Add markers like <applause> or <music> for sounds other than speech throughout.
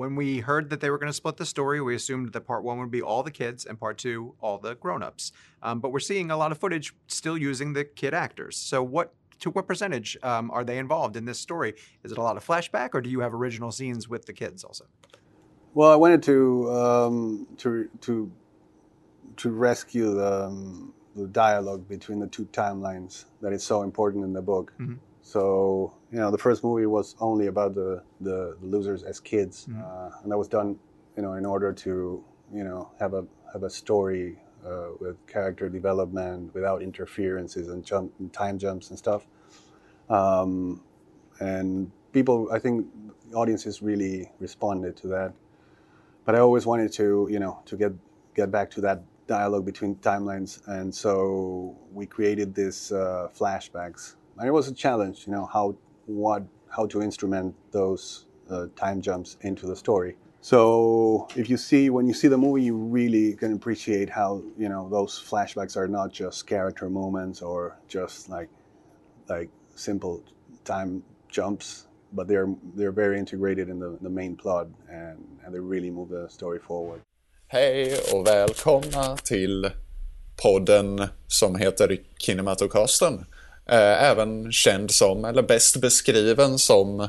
when we heard that they were going to split the story, we assumed that part one would be all the kids and part two all the grown-ups. Um, but we're seeing a lot of footage still using the kid actors. So what to what percentage um, are they involved in this story? Is it a lot of flashback, or do you have original scenes with the kids also? Well, I wanted to um, to to to rescue the, um, the dialogue between the two timelines that is so important in the book. Mhm. So you know, the first movie was only about the the, the losers as kids, Mhm. uh, and that was done, you know, in order to you know have a have a story uh, with character development without interferences and jump and time jumps and stuff. Um, and people, I think, audiences really responded to that. But I always wanted to, you know, to get get back to that dialogue between timelines, and so we created this uh, flashbacks. And it was a challenge, you know, how what how to instrument those uh, time jumps into the story. So if you see when you see the movie, you really can appreciate how you know those flashbacks are not just character moments or just like like simple time jumps, but they're they're very integrated in the, the main plot and, and they really move the story forward. Hej och välkomna till podden som heter Kinematocasten. Eh, Även känd som, eller bäst beskriven som,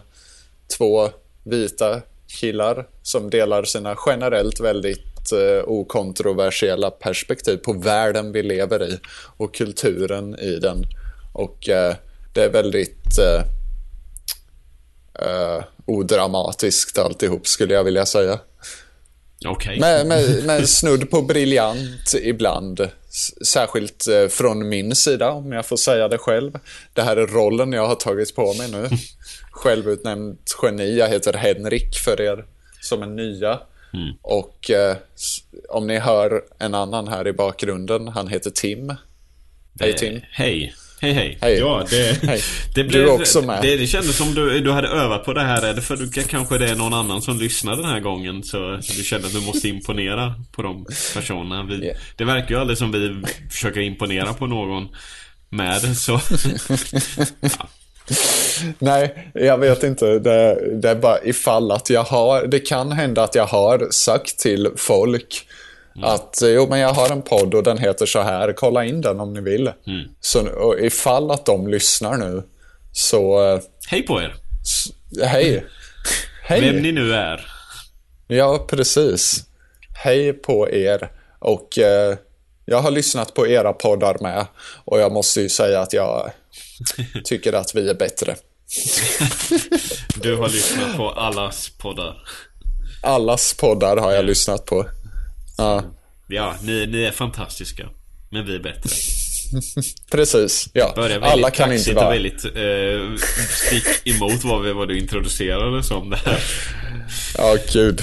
två vita killar som delar sina generellt väldigt eh, okontroversiella perspektiv på världen vi lever i och kulturen i den. Och eh, det är väldigt eh, eh, odramatiskt alltihop skulle jag vilja säga. Okej. Med, med, <laughs> med snudd på briljant ibland. Särskilt eh, från min sida, om jag får säga det själv. Det här är rollen jag har tagit på mig nu. <laughs> Självutnämnt geni. Jag heter Henrik för er som är nya. Och eh, om ni hör en annan här i bakgrunden, han heter Tim. Hej Tim. Eh, Hej. Hej hej. Hej. Ja, det, Hej. <laughs> det Du är också med. Det, det kändes som du, du hade övat på det här. Är det för du, kanske det är någon annan som lyssnar den här gången så du kände att du måste imponera på de personerna. Vi, Yeah. Det verkar ju aldrig som vi försöker imponera på någon med så... <laughs> ja. Nej, jag vet inte. Det, det är bara ifall att jag har, det kan hända att jag har sagt till folk att jo men jag har en podd och den heter så här, kolla in den om ni vill. Så och ifall att de lyssnar nu, så eh, Hej på er! hej. Hej. Vem ni nu är. Ja, precis. Hej på er. Och eh, jag har lyssnat på era poddar med. Och jag måste ju säga att jag <laughs> tycker att vi är bättre. Du har lyssnat på allas poddar. Allas poddar har jag lyssnat på. Ja, Ja, ni, ni är fantastiska. Men vi är bättre. <laughs> precis. Ja. Alla kan inte vara... väldigt eh, stick emot vad, vi, vad du introducerade som det här. Ja, gud.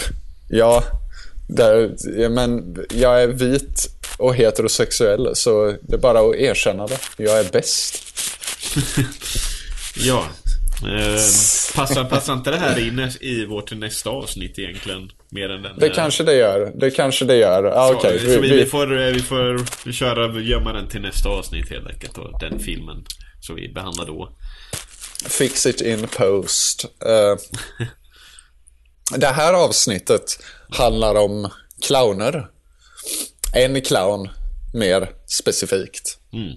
Ja, där, men jag är vit och heterosexuell, så det är bara att erkänna det. Jag är bäst. <laughs> Ja. Eh, passar, passar inte det här in i vårt nästa avsnitt egentligen? Mer än den Det här? kanske det gör. Det kanske det gör. Ah, Så, okej. så vi, vi, får, eh, vi får köra, gömma den till nästa avsnitt helt enkelt. Och den filmen. som vi behandlar då. Fix it in post. Eh, <laughs> det här avsnittet handlar om clowner. En clown mer specifikt. Mm.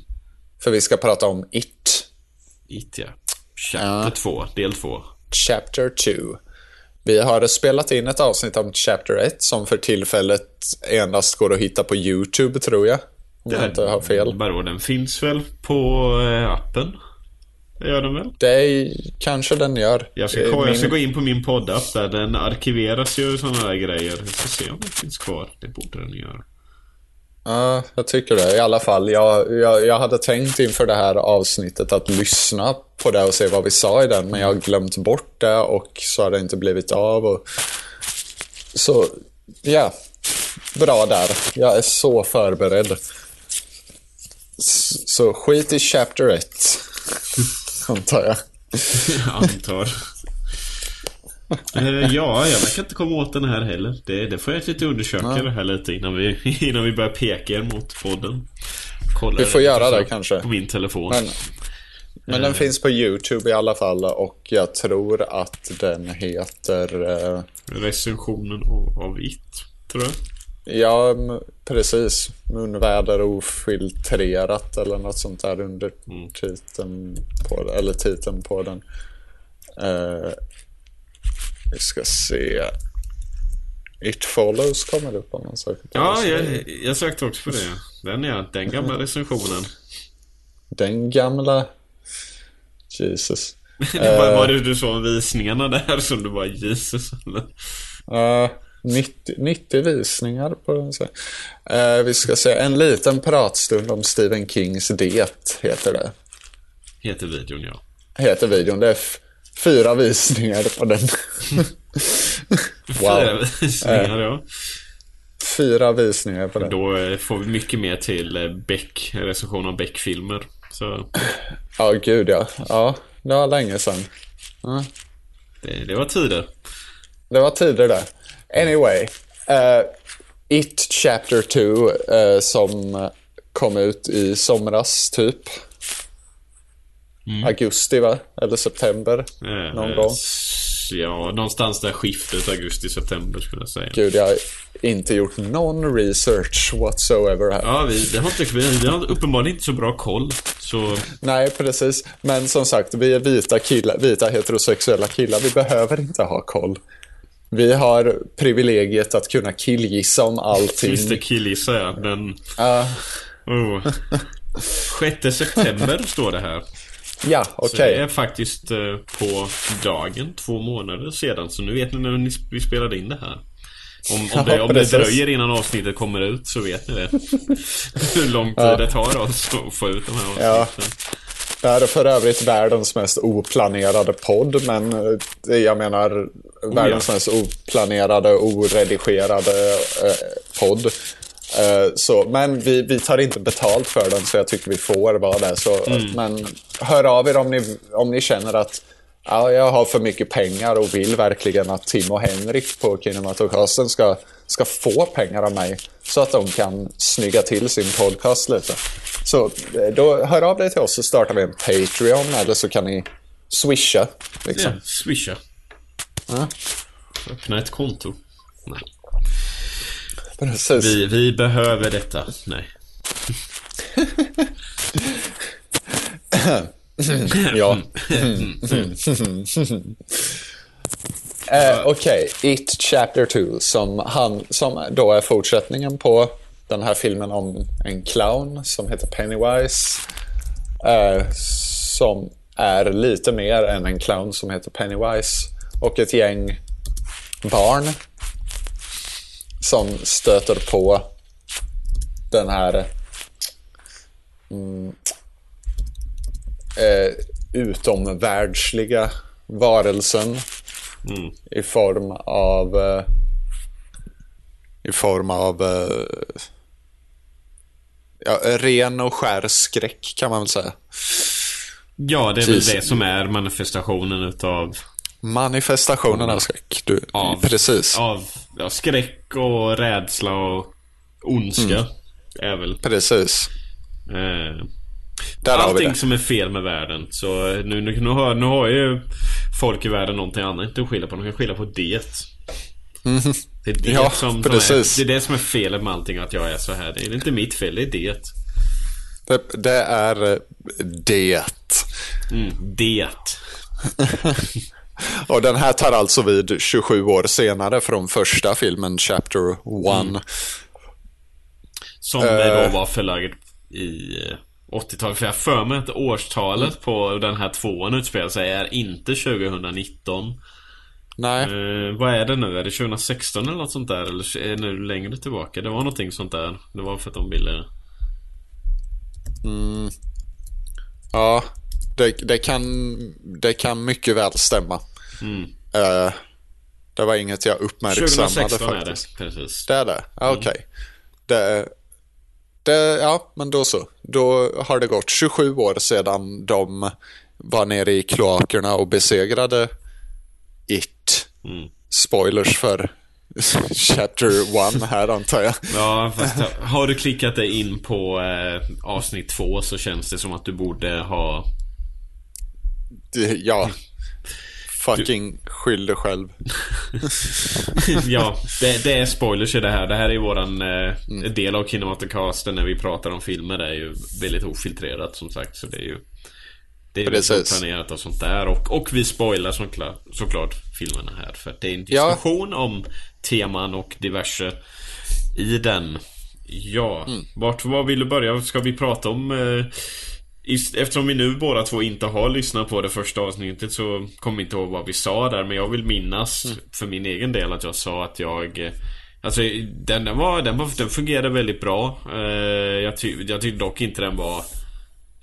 För vi ska prata om It. It ja. Chapter 2, del 2. Chapter 2. Vi har spelat in ett avsnitt om Chapter 1 som för tillfället endast går att hitta på YouTube tror jag. Om jag inte har fel. Vadå, den finns väl på eh, appen? Det gör den väl? Det är, kanske den gör. Jag ska, kolla, jag ska min- gå in på min poddapp där. Den arkiveras ju sådana där grejer. Jag ska se om den finns kvar. Det borde den göra. Ja, jag tycker det i alla fall. Jag, jag, jag hade tänkt inför det här avsnittet att lyssna på det och se vad vi sa i den, men jag har glömt bort det och så har det inte blivit av. Och... Så, ja. Bra där. Jag är så förberedd. S- Så skit i Chapter 1. <laughs> Antar jag. <laughs> Jag antar. Eh, ja, jag verkar inte komma åt den här heller. Det, det får jag lite undersöka det här lite innan vi, <laughs> innan vi börjar peka er mot podden. Kolla Vi får göra det kanske. På min telefon. Men Men den finns på YouTube i alla fall och jag tror att den heter... eh, Recensionen av, av It, tror jag. Ja, precis. Munväder ofiltrerat eller något sånt där under titeln på, eller titeln på den. Eh, vi ska se. It follows kommer upp om man söker Ja, jag, jag sökte också på det. Den ja, den gamla recensionen. Den gamla... Jesus. <laughs> Det var, var det du sa om visningarna där som du bara Jesus eller? Uh, 90, 90 visningar på den. Så. Eh, vi ska se. En liten pratstund om Stephen Kings Det heter det. Heter videon ja. Heter videon. Det är fyra visningar på den. <laughs> Fyra wow. visningar ja. Fyra visningar på den. Då eh, får vi mycket mer till eh, Beck, recension av Beck-filmer. Så Ja, gud ja. Ja, det var länge sedan. Ja. det, det var tider. Det var tider där. Anyway. eh, It Chapter 2 eh, som kom ut i somras typ. Augusti va? Eller september. Eh, Någon gång. Ja, någonstans där skiftet augusti-september skulle jag säga. Gud, jag har inte gjort någon research whatsoever här. Ja, vi, det har inte, vi, har uppenbarligen inte så bra koll. Så Nej, precis. Men som sagt, vi är vita killar, vita heterosexuella killar. Vi behöver inte ha koll. Vi har privilegiet att kunna killgissa om allting. Mr Killgissa ja, den... Ja, Oh. 6 september står det här. Ja, Så okej. det är faktiskt eh, på dagen, två månader sedan. Så nu vet ni när vi spelade in det här. Om, om, <laughs> det, Ja, om det dröjer innan avsnittet kommer ut så vet ni det. <laughs> Hur lång tid det tar oss att få ut de här Ja. avsnitten. Det här är för övrigt världens mest oplanerade podd, men eh, jag menar världens mest oplanerade, oredigerade eh, podd. Eh, så, men vi, vi tar inte betalt för den, så jag tycker vi får vara det. Så, Men hör av er om ni, om ni känner att ja, jag har för mycket pengar och vill verkligen att Tim och Henrik på Kinematocasten ska, ska få pengar av mig så att de kan snygga till sin podcast lite. Så eh, då hör av dig till oss så startar vi en Patreon eller så kan ni swisha. Liksom. Ja, swisha. Öppna ett konto. Nej. Precis. Vi, vi behöver detta. Nej. <laughs> Ja. <laughs> Eh, Okej, It Chapter 2 som, han, som då är fortsättningen på den här filmen om en clown som heter Pennywise. Eh, som är lite mer än en clown som heter Pennywise. Och ett gäng barn som stöter på den här mm, eh, utomvärldsliga varelsen Mm. i form av eh, i form av eh, ja, ren och skär skräck kan man väl säga. Ja, det är väl Precis. det som är manifestationen utav Manifestationen av skräck. Du, Av. Precis. av ja, skräck och rädsla och ondska. Är väl. Precis. Eh, Där allting som är fel med världen. Så nu, nu, nu, har, nu har ju folk i världen någonting annat att skylla på. De kan skylla på det. Det är det. Ja, som, som är, det är det som är felet med allting att jag är så här. Det är inte mitt fel, det är det. Det, det är eh, det. Mm, det. <laughs> Och den här tar alltså vid 27 år senare från första filmen Chapter 1. Mm. Som Eh. då var förlagd i eh, 80-talet. För jag för mig att årstalet Mm. på den här tvåan utspelar sig är inte 2019. Nej, Eh, vad är det nu? Är det 2016 eller något sånt där? Eller är det nu längre tillbaka? Det var någonting sånt där. Det var för att de ville... ja. Det, det, kan, det kan mycket väl stämma. Mm. Eh, det var inget jag uppmärksammade 2016 är faktiskt. det, precis. Det är det? Ja, Okej. Det, det, ja, men då så. Då har det gått 27 år sedan de var nere i kloakerna och besegrade It. Mm. Spoilers för Chapter 1 här antar jag. Ja, fast har du klickat dig in på eh, avsnitt två så känns det som att du borde ha ja. Fucking skyll dig själv. <laughs> ja, det, det, är spoilers i det här. Det här är våran eh, mm. del av Kinematocasten när vi pratar om filmer. Det är ju väldigt ofiltrerat som sagt. Så det är ju det är Precis. planerat och sånt där. Och, och vi spoilar såklart, såklart filmerna här. För det är en diskussion ja. om teman och diverse i den. Ja, mm. vart vad vill du börja? Ska vi prata om eh, Eftersom vi nu båda två inte har lyssnat på det första avsnittet så kommer jag inte ihåg vad vi sa där men jag vill minnas mm. för min egen del att jag sa att jag Alltså den, den, var, den, var, den fungerade väldigt bra. Eh, jag, ty, jag tyckte dock inte den var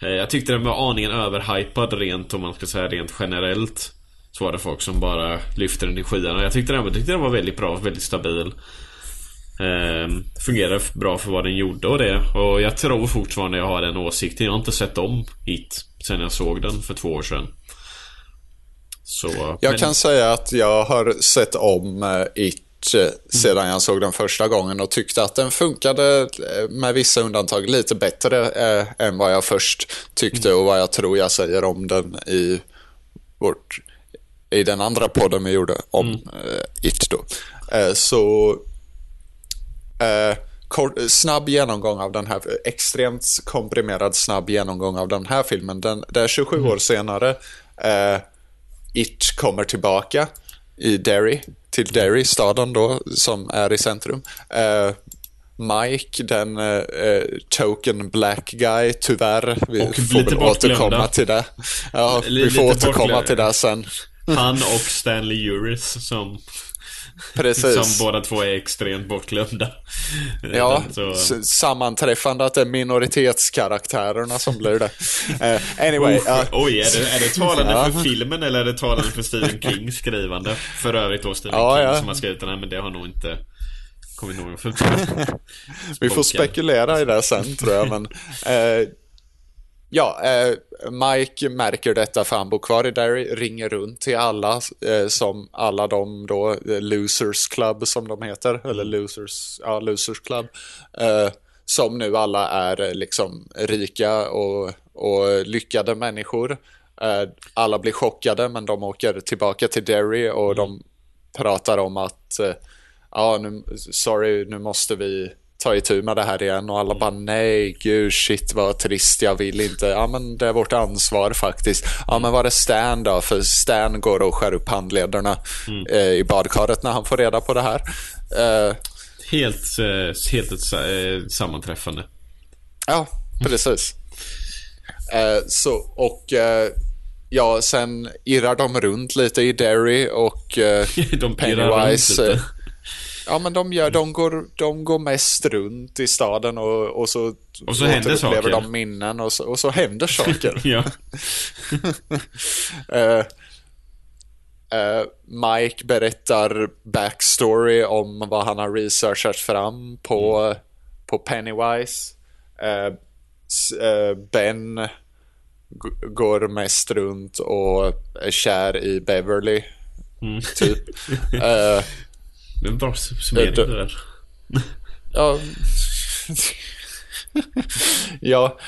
eh, Jag tyckte den var aningen överhypad rent om man ska säga rent generellt. Så var det folk som bara lyfte den i skyarna. Jag tyckte den, jag tyckte den var väldigt bra, väldigt stabil Eh, fungerade bra för vad den gjorde och det. Och jag tror fortfarande jag har den åsikten. Jag har inte sett om Hit sen jag såg den för två år sedan. Så, jag men... kan säga att jag har sett om uh, It sedan mm. jag såg den första gången och tyckte att den funkade uh, med vissa undantag lite bättre än vad jag först tyckte mm. och vad jag tror jag säger om den i vårt i den andra podden vi gjorde om mm. It då. så Eh, kort, snabb genomgång av den här, extremt komprimerad snabb genomgång av den här filmen. Den, det är 27 mm. år senare. Eh, It kommer tillbaka i Derry, till Derry, staden då, som är i centrum. Eh, Mike, den eh, eh token black guy, tyvärr. Vi och får väl återkomma till det. Ja, vi får återkomma till det sen. Han och Stanley Uris som Precis. Som båda två är extremt bortglömda. Ja, så... sammanträffande att det är minoritetskaraktärerna som blir det. Uh, anyway. Uh... Oj, är det, är det talande ja. för filmen eller är det talande för Stephen King skrivande? För övrigt då Stephen ja, King ja. som har skrivit den här, men det har nog inte kommit någon fullt Vi får spekulera i det sen tror jag, men uh, Ja, eh, Mike märker detta för han bor kvar i Derry, ringer runt till alla, eh, som alla de då, eh, Losers Club som de heter, eller Losers, ja, Losers Club, eh, som nu alla är eh, liksom rika och, och lyckade människor. Eh, alla blir chockade men de åker tillbaka till Derry och mm. de pratar om att, ja, nu, sorry, nu måste vi ta itu med det här igen och alla bara nej, gud, shit vad trist, jag vill inte. Ja men det är vårt ansvar faktiskt. Ja men var är Stan då? För Stan går och skär upp handlederna mm. eh, i badkaret när han får reda på det här. Eh, helt, eh, helt ett eh, sammanträffande. Ja, precis. Eh, så, och ja, sen irrar de runt lite i Derry och <laughs> de Pennywise Ja, men de, gör, de, går, de går mest runt i staden och, och så, och så händer saker. de minnen och så, och så händer saker. <laughs> ja. uh, <laughs> uh, Mike berättar backstory om vad han har researchat fram på, mm. på Pennywise. Uh, ben går mest runt och är kär i Beverly. Mm. Typ. <laughs> Det är en bra summering det där. Ja. ja.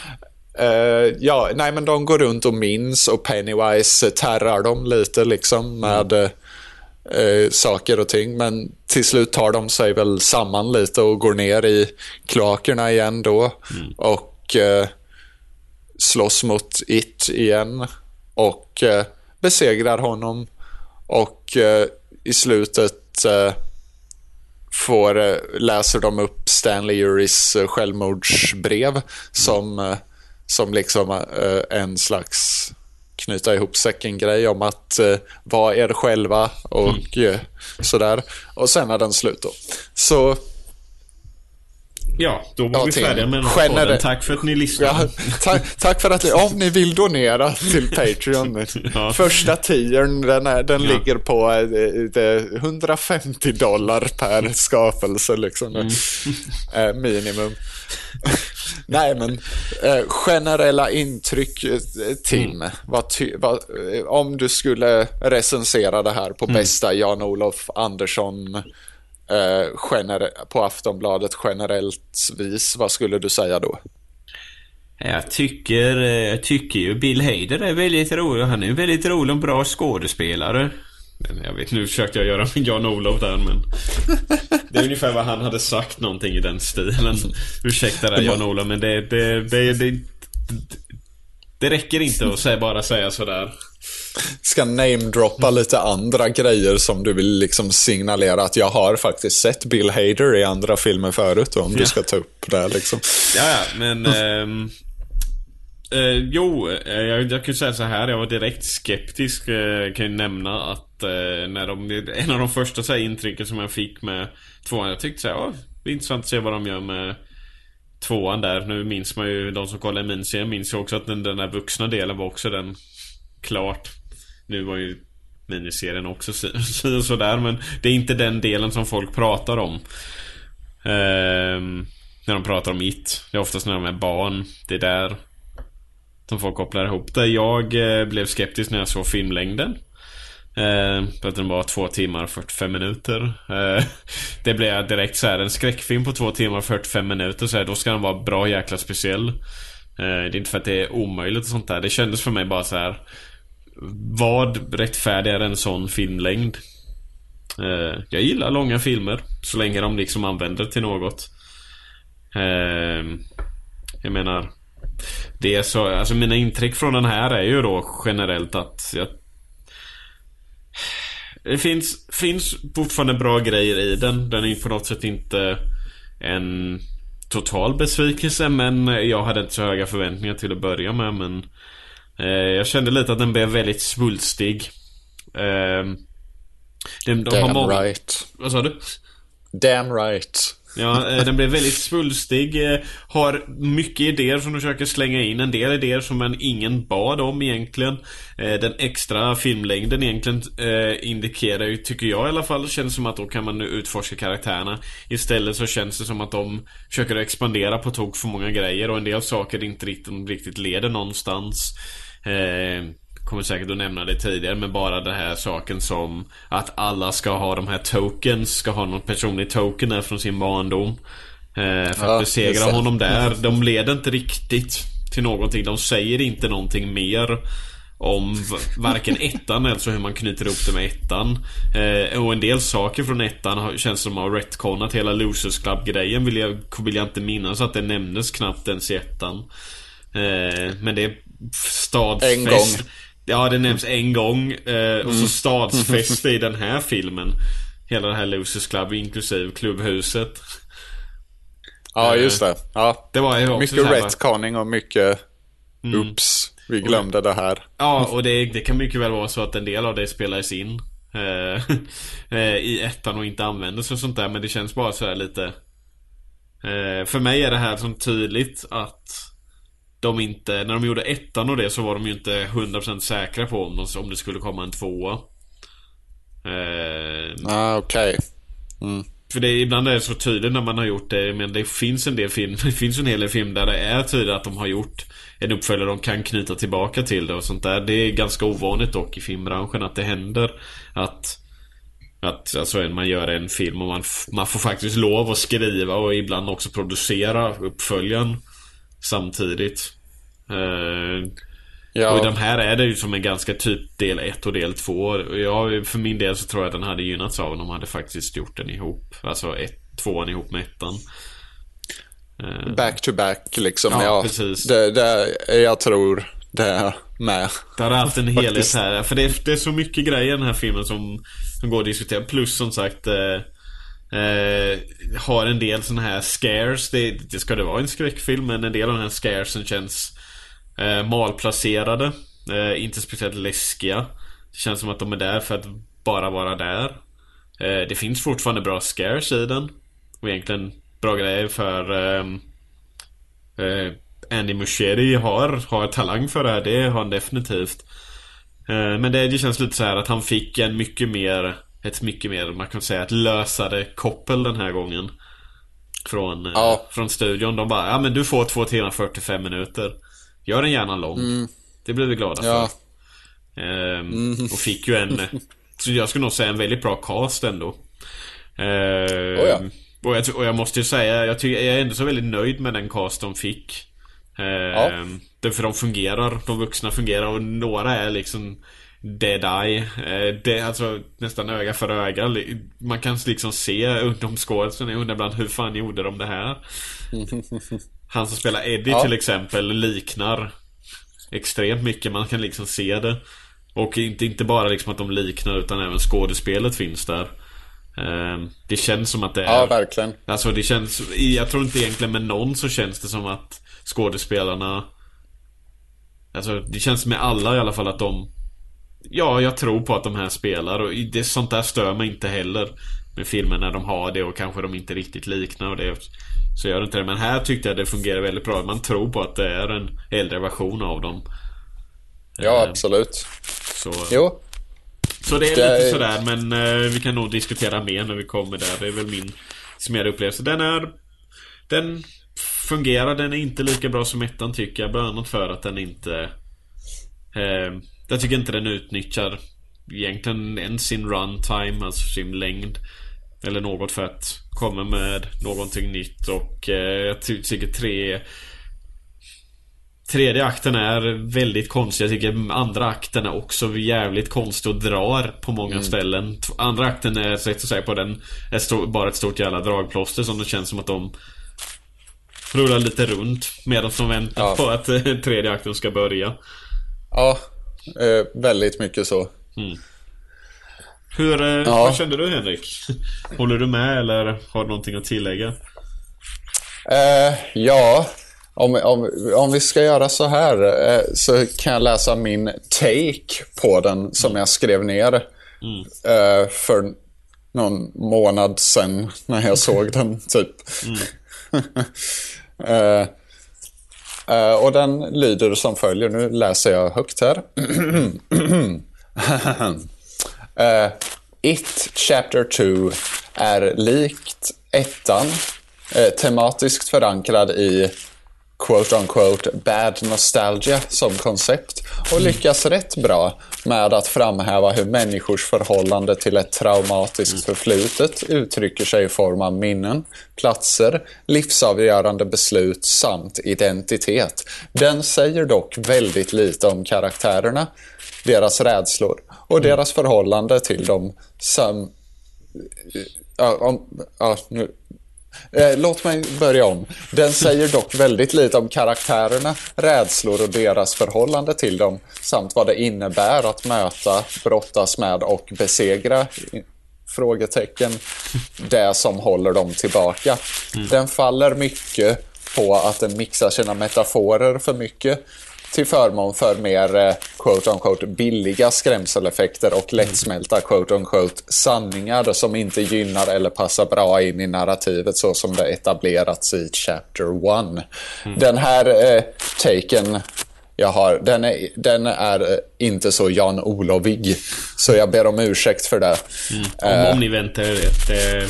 Uh, ja, nej men de går runt och minns och Pennywise terrar dem lite liksom med uh, saker och ting. Men till slut tar de sig väl samman lite och går ner i kloakerna igen då. Mm. Och uh, slåss mot It igen. Och uh, besegrar honom. Och i slutet får, eh, läser de upp Stanley Uris eh, självmordsbrev som, eh, som liksom en slags knyta ihop säcken-grej om att vara er själva och mm. sådär. Och sen är den slut då. Så Ja, då var ja, vi färdiga med den. Tack för att ni lyssnade. Ja, tack, tack för att ni, om ni vill donera till <laughs> Patreon. ja. Första tiern, den, är, den ligger på eh, 150 dollar per skapelse liksom. Mm. <laughs> Eh, minimum. <laughs> Nej, men eh, generella intryck, eh, Tim. Mm. Vad ty, vad, eh, om du skulle recensera det här på mm. bästa Jan-Olof Andersson eh, på Aftonbladet generellt vis, vad skulle du säga då? Jag tycker, eh, jag tycker ju Bill Hader är väldigt rolig. Han är en väldigt rolig och bra skådespelare. Jag vet, nu försökte jag göra min Jan-Olof där men... Det är ungefär vad han hade sagt någonting i den stilen. Ursäkta det Jan-Olof men det, det, det, det, det räcker inte att säga, bara säga sådär. Ska namedroppa lite andra grejer som du vill liksom signalera att jag har faktiskt sett Bill Hader i andra filmer förut om ja. du ska ta upp det liksom. Ja, ja men... Mm. Eh, jo, eh, jag, jag kan säga så här. Jag var direkt skeptisk. Eh, kan ju nämna att eh, när de, en av de första så här, intrycken som jag fick med tvåan. Jag tyckte så här, det är intressant att se vad de gör med tvåan där. Nu minns man ju, de som kollar min serie minns ju också att den, den där vuxna delen var också den klart. Nu var ju miniserien också si <laughs> och sådär men det är inte den delen som folk pratar om. Eh, när de pratar om it. Det är oftast när de är barn. Det är där som folk kopplar ihop det. Jag eh, blev skeptisk när jag såg filmlängden. Eh, för att den var två timmar och 45 minuter. Eh, <laughs> det blev jag direkt så här, en skräckfilm på två timmar och 45 minuter, så här, då ska den vara bra jäkla speciell. Eh, det är inte för att det är omöjligt och sånt där. Det kändes för mig bara så här. Vad rättfärdigar en sån filmlängd? Eh, jag gillar långa filmer, så länge de liksom använder till något. Eh, jag menar det är så, alltså mina intryck från den här är ju då generellt att jag, Det finns, finns fortfarande bra grejer i den. Den är ju på något sätt inte en total besvikelse men jag hade inte så höga förväntningar till att börja med men eh, jag kände lite att den blev väldigt svulstig. Eh, de, de Damn right. Vad sa du? Damn right. Ja, eh, den blev väldigt svulstig. Eh, har mycket idéer som de försöker slänga in. En del idéer som man ingen bad om egentligen. Eh, den extra filmlängden egentligen indikerar ju, tycker jag i alla fall, känns som att då kan man nu utforska karaktärerna. Istället så känns det som att de försöker expandera på tok för många grejer och en del saker inte riktigt, riktigt leder någonstans kommer säkert att nämna det tidigare men bara den här saken som att alla ska ha de här tokens, ska ha någon personlig token där från sin barndom. Eh, för ja, att besegra honom där. De leder inte riktigt till någonting. De säger inte någonting mer om varken <laughs> ettan eller så hur man knyter ihop det med ettan. Eh, och en del saker från ettan känns som att ha retconat hela Losers Club-grejen vill jag, vill jag inte minnas att det nämndes knappt ens i ettan. Eh, men det stadsfest. En gång. Ja, det nämns en gång. Eh, och så mm. stadsfest i <laughs> den här filmen. Hela det här Losers Club inklusive klubbhuset. Ja, eh, just det. Ja. det var mycket retconning och mycket mm. Oops, vi glömde och, det här. Ja, och det, det, kan mycket väl vara så att en del av det spelades in. <laughs> Eh, I ettan och inte användes och sånt där. Men det känns bara så här lite... Eh, för mig är det här som tydligt att de inte, när de gjorde ettan och det så var de ju inte 100% säkra på om, de, om det skulle komma en tvåa. Eh, ah, okej. Okay. Mm. För det, ibland är det så tydligt när man har gjort det. Men det finns en del film, <laughs> det finns en hel del film där det är tydligt att de har gjort en uppföljare de kan knyta tillbaka till det och sånt där. Det är ganska ovanligt dock i filmbranschen att det händer. Att att alltså, man gör en film och man, man får faktiskt lov att skriva och ibland också producera uppföljaren samtidigt. Uh, ja. Och i de här är det ju som en ganska typ del 1 och del 2. Jag, för min del så tror jag att den hade gynnats av om de hade faktiskt gjort den ihop. Alltså ett, tvåan ihop med ettan. Uh, back to back liksom. Ja, ja precis. Det, det, jag tror det med. Det hade haft en <laughs> helhet här. För det är, det är så mycket grejer i den här filmen som, som går att diskutera. Plus som sagt eh, har en del sådana här scares. Det, det, ska det vara en skräckfilm men en del av de här scaresen känns eh, malplacerade. Eh, inte speciellt läskiga. Det känns som att de är där för att bara vara där. Eh, det finns fortfarande bra scares i den. Och egentligen bra grejer för ehm, eh, Andy Muschietti har, har talang för det här. Det har han definitivt. Eh, men det, det känns lite så här att han fick en mycket mer ett mycket mer, man kan säga ett lösare koppel den här gången. Från, eh, ja. från studion. De bara, ja men du får två timmar 45 minuter. Gör den gärna lång. Mm. Det blir vi glada ja. för. Ehm, mm. Och fick ju en, <laughs> så jag skulle nog säga en väldigt bra cast ändå. Ehm, oh ja. och, jag, och jag måste ju säga, jag, tycker, jag är ändå så väldigt nöjd med den cast de fick. Ja. För de fungerar, de vuxna fungerar och några är liksom Dead Eye. Det är alltså nästan öga för öga. Man kan liksom se ungdomsskådisen. Jag undrar ibland hur fan gjorde de det här? <laughs> Han som spelar Eddie ja. till exempel liknar extremt mycket. Man kan liksom se det. Och inte, inte bara liksom att de liknar utan även skådespelet finns där. Ehm, det känns som att det är... Ja, verkligen. Alltså det känns... Jag tror inte egentligen med någon så känns det som att skådespelarna... Alltså det känns med alla i alla fall att de... Ja, jag tror på att de här spelar och det, sånt där stör mig inte heller. Med filmer när de har det och kanske de inte riktigt liknar och det. Så gör det inte det. Men här tyckte jag det fungerar väldigt bra. Man tror på att det är en äldre version av dem. Ja, ehm, absolut. Så, jo. Så det är det lite är... sådär men eh, vi kan nog diskutera mer när vi kommer där. Det är väl min summerade upplevelse. Den är... Den fungerar. Den är inte lika bra som ettan tycker jag. Bland annat för att den inte... Eh, jag tycker inte den utnyttjar egentligen ens sin runtime, alltså sin längd. Eller något för att komma med någonting nytt och eh, jag tycker tre Tredje akten är väldigt konstig. Jag tycker andra akten är också jävligt konstig och drar på många mm. ställen. Andra akten är rätt att säga på den är bara ett stort jävla dragplåster som det känns som att de rullar lite runt medan de väntar ja. på att eh, tredje akten ska börja. Ja, eh, väldigt mycket så. Mm. Hur, eh, ja. hur kände du Henrik? Håller du med eller har du någonting att tillägga? Eh, ja, om, om, om vi ska göra så här eh, så kan jag läsa min take på den som jag skrev ner mm. eh, för någon månad sedan när jag såg den typ. Mm. <laughs> Eh, och den lyder som följer. Nu läser jag högt här. uh, <clears throat> It Chapter 2 är likt ettan uh, tematiskt förankrad i quote on quote bad nostalgia som koncept och lyckas rätt bra med att framhäva hur människors förhållande till ett traumatiskt förflutet uttrycker sig i form av minnen, platser, livsavgörande beslut samt identitet. Den säger dock väldigt lite om karaktärerna, deras rädslor och mm. deras förhållande till dem som... Ja, om, ja, nu, Eh, låt mig börja om. Den säger dock väldigt lite om karaktärerna, rädslor och deras förhållande till dem samt vad det innebär att möta, brottas med och besegra frågetecken det som håller dem tillbaka. Mm. Den faller mycket på att den mixar sina metaforer för mycket till förmån för mer eh, quote on quote billiga skrämseleffekter och lättsmälta quote on quote sanningar som inte gynnar eller passar bra in i narrativet så som det etablerats i Chapter 1. Mm. Den här eh, taken jag har, den är, den är eh, inte så Jan-Olovig. Så jag ber om ursäkt för det. Mm. Om, uh, om ni väntar er det.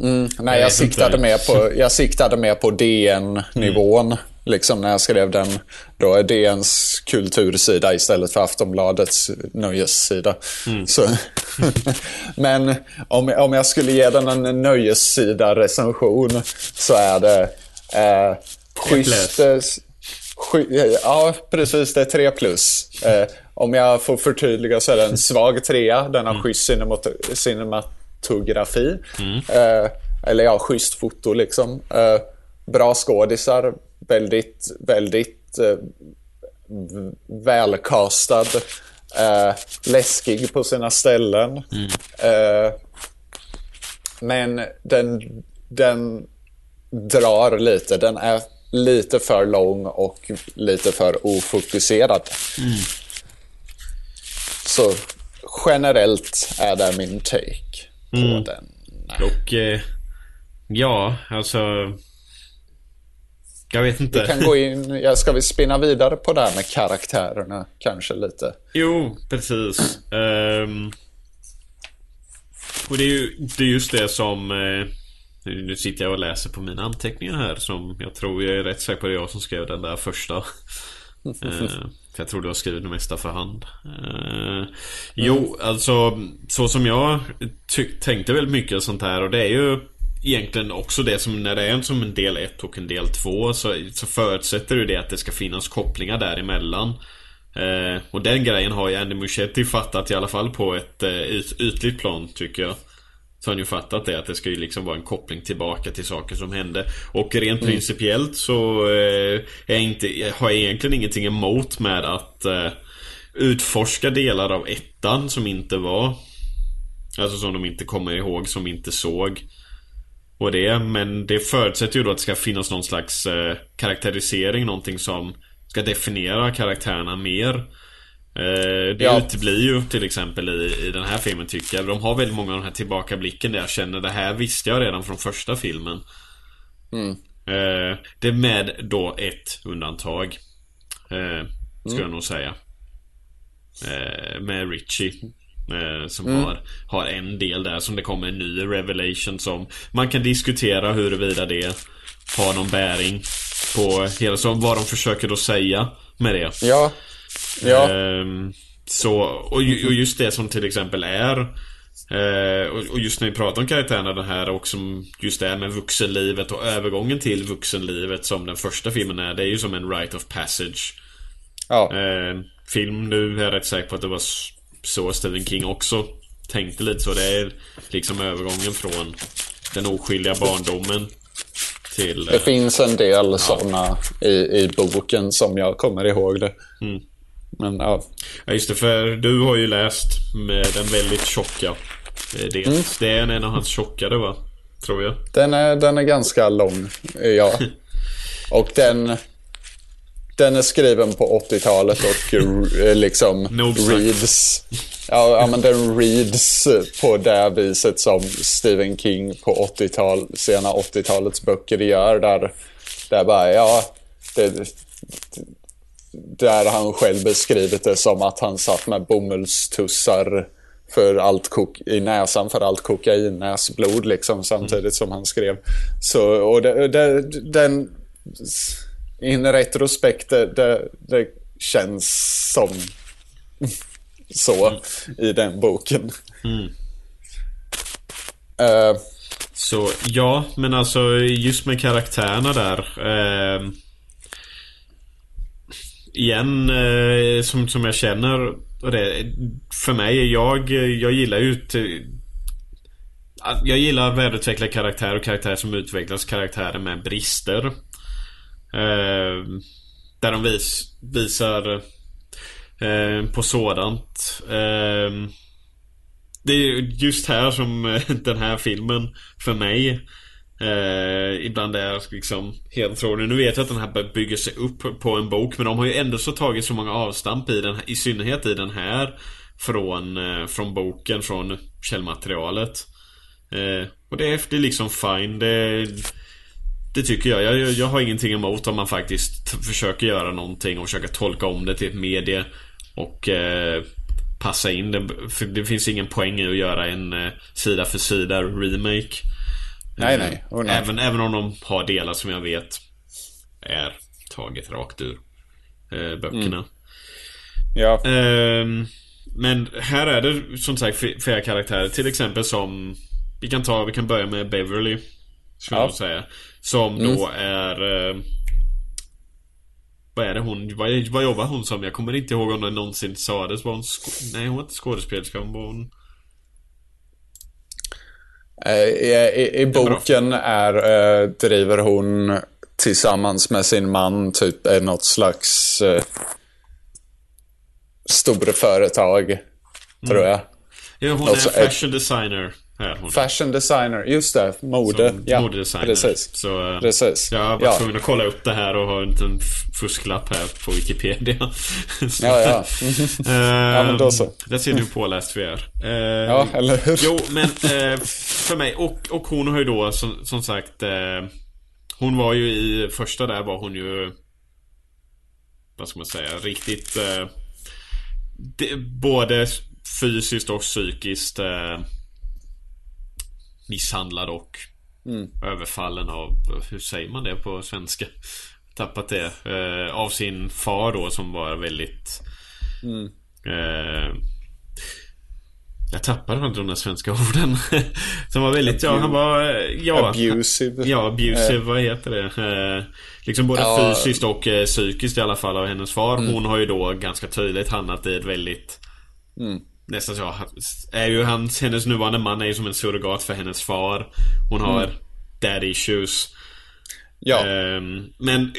Mm, nej, jag, siktade, med på, jag siktade med på DN-nivån. Mm. Liksom när jag skrev den. Då är DNs kultursida istället för Aftonbladets nöjessida. Mm. Så, <laughs> men om, om jag skulle ge den en nöjessida-recension så är det eh, schysst... Eh, ja, precis. Det är 3 plus. Eh, om jag får förtydliga så är det en svag trea. Den har mm. schysst cinematografi. Mm. Eh, eller ja, schysst foto liksom. Eh, bra skådisar väldigt, väldigt eh, välkastad. Eh, läskig på sina ställen. Mm. Eh, men den, den drar lite. Den är lite för lång och lite för ofokuserad. Mm. Så generellt är det min take på mm. den. Och eh, ja, alltså jag vet inte. Vi kan gå in, ja, ska vi spinna vidare på det här med karaktärerna kanske lite? Jo, precis. Um, och det är ju det är just det som... Uh, nu sitter jag och läser på mina anteckningar här som jag tror jag är rätt säker på det jag som skrev den där första. uh, <laughs> för jag tror du har skrivit det mesta för hand. Uh, jo, alltså så som jag tänkte väldigt mycket sånt här och det är ju egentligen också det som när det är som en del 1 och en del 2 så, så förutsätter ju det att det ska finnas kopplingar däremellan. Eh, och den grejen har ju Andy Muschietti fattat i alla fall på ett eh, yt, ytligt plan tycker jag. Så har han ju fattat det att det ska ju liksom vara en koppling tillbaka till saker som hände. Och rent mm. principiellt så eh, är inte, har jag egentligen ingenting emot med att eh, utforska delar av ettan som inte var Alltså som de inte kommer ihåg, som inte såg Och det, men det förutsätter ju då att det ska finnas någon slags eh, karaktärisering, någonting som ska definiera karaktärerna mer eh, Det ja. uteblir ju till exempel i, i den här filmen tycker jag De har väldigt många av de här tillbakablicken där jag känner det här visste jag redan från första filmen mm. eh, Det är med då ett undantag eh, Ska mm. jag nog säga eh, Med Richie Eh, som mm. har, har en del där som det kommer en ny revelation som Man kan diskutera huruvida det Har någon bäring På hela, så vad de försöker då säga Med det. Ja. Ja. Eh, Så, och, och just det som till exempel är eh, och just när vi pratar om karaktärerna den här och som just det med vuxenlivet och övergången till vuxenlivet som den första filmen är Det är ju som en right of passage. Ja. Eh, Film nu är jag rätt säker på att det var så Stephen King också tänkte lite så. Det är liksom övergången från den oskyldiga barndomen till... Det finns en del ja. sådana i, i boken som jag kommer ihåg det. Mm. Men ja. Ja just det, för du har ju läst med den väldigt tjocka eh, det. Mm. Det är en av hans tjockare va? Tror jag. Den är, den är ganska lång, ja. <laughs> Och den... Den är skriven på 80-talet och eh, liksom reads... Ja, ja, men den reads på det viset som Stephen King på 80-tal, sena 80-talets böcker gör. Där, där bara, ja, det, där han själv beskrivit det som att han satt med bomullstussar för allt kok i näsan för allt kokainnäsblod liksom samtidigt mm. som han skrev. Så, och det, det, den in retrospekt, det, det, känns som så mm. i den boken. Mm. Uh, så ja, men alltså just med karaktärerna där. Uh, igen, uh, som, som jag känner det, För mig, jag, jag gillar ju jag gillar välutvecklade karaktärer och karaktärer som utvecklas, karaktärer med brister. Eh, där de vis, visar eh, på sådant. Eh, det är just här som eh, <laughs> den här filmen för mig Eh, ibland är liksom helt tråden. Nu vet jag att den här bygger sig upp på en bok men de har ju ändå så tagit så många avstamp i den här. I synnerhet i den här Från, eh, från boken, från källmaterialet eh, Och det är, det är liksom fine. Det, det tycker jag. jag. Jag har ingenting emot om man faktiskt försöker göra någonting och försöka tolka om det till ett medie och eh, passa in det. För det finns ingen poäng i att göra en eh, sida för sida remake. Nej, nej. Oh, nej. Även, även om de har delar som jag vet är taget rakt ur eh, böckerna. Mm. Ja. Ehm, men här är det som sagt flera karaktärer. Till exempel som Vi kan ta, vi kan börja med Beverly. Skulle ja. jag säga. Som mm. då är... Eh, vad är det hon... Vad, vad jobbar hon som? Jag kommer inte ihåg om det någonsin sades. Var hon Nej, hon var inte skådespelerska. Hon var hon... Eh, I, i, i boken är, äh, driver hon tillsammans med sin man typ är något slags äh, storföretag. Mm. Tror jag. Ja, hon är fashion designer. Fashion designer, just det. Mode. Som ja, modedesigner. Precis. Så, eh, precis. Jag var ja. tvungen att kolla upp det här och ha en liten fusklapp här på Wikipedia. <laughs> ja, ja. ja, men då så. Där ser du hur påläst vi är. Uh, ja, eller hur? Jo, men för mig. Och, och hon har ju då som, som sagt Hon var ju i första där var hon ju Vad ska man säga? Riktigt det, Både fysiskt och psykiskt misshandlad och mm. överfallen av, hur säger man det på svenska? Tappat det. Eh, av sin far då som var väldigt mm. eh, jag tappade aldrig de där svenska <laughs> orden. Som var väldigt, ja han var, ja. Abusive. Ja, abusive, vad heter det? liksom både ja. fysiskt och psykiskt i alla fall av hennes far. Mm. Hon har ju då ganska tydligt hamnat i ett väldigt mm. Nästan så, är ju hans, hennes nuvarande man är ju som en surrogat för hennes far. Hon har mm. dad issues. Ja. Um, men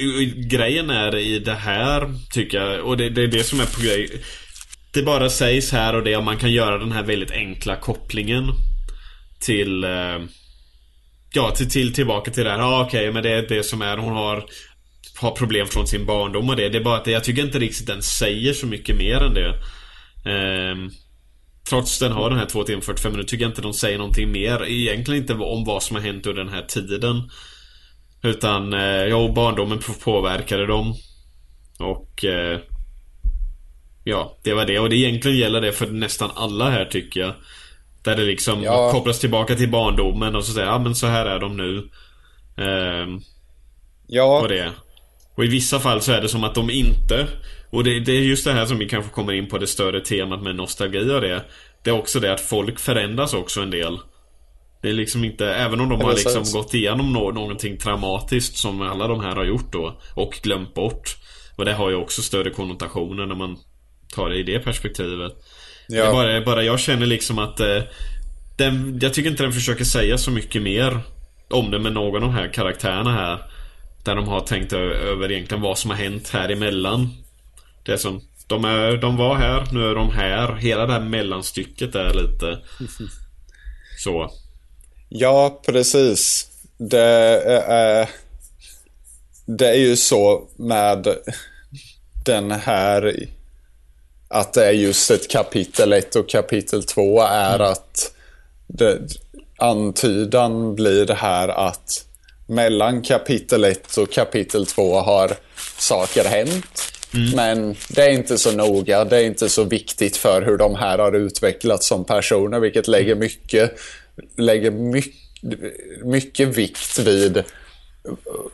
grejen är i det här, tycker jag, och det, det är det som är på grej. Det bara sägs här och det, och man kan göra den här väldigt enkla kopplingen till uh, Ja, till, till, tillbaka till det här. Ja, okej, okay, men det är det som är, hon har har problem från sin barndom och det. Det är bara att jag tycker inte riktigt den säger så mycket mer än det. Um, Trots den har den här 2 timmar 45 minuter tycker jag inte de säger någonting mer Egentligen inte om vad som har hänt under den här tiden. Utan, eh, ja, barndomen påverkade dem. Och eh, Ja, det var det. Och det egentligen gäller det för nästan alla här tycker jag. Där det liksom ja. kopplas tillbaka till barndomen och så säger ja men så här är de nu. Eh, Ja. Och det. Och i vissa fall så är det som att de inte och det, det, är just det här som vi kanske kommer in på det större temat med nostalgi och det. Det är också det att folk förändras också en del. Det är liksom inte, även om de har liksom gått igenom no någonting traumatiskt som alla de här har gjort då och glömt bort. Och det har ju också större konnotationer när man tar det i det perspektivet. Ja. Det är bara, bara jag känner liksom att eh, den, Jag tycker inte den försöker säga så mycket mer om det med någon av de här karaktärerna här. Där de har tänkt över egentligen vad som har hänt här emellan. Det som de, är, de var här, nu är de här. Hela det här mellanstycket är lite <laughs> så. Ja, precis. Det är, det är ju så med den här att det är just ett kapitel 1 och kapitel 2 är mm. att det, antydan blir det här att mellan kapitel 1 och kapitel 2 har saker hänt. Mm. Men det är inte så noga, det är inte så viktigt för hur de här har utvecklats som personer, vilket lägger mycket, lägger mycket, mycket vikt vid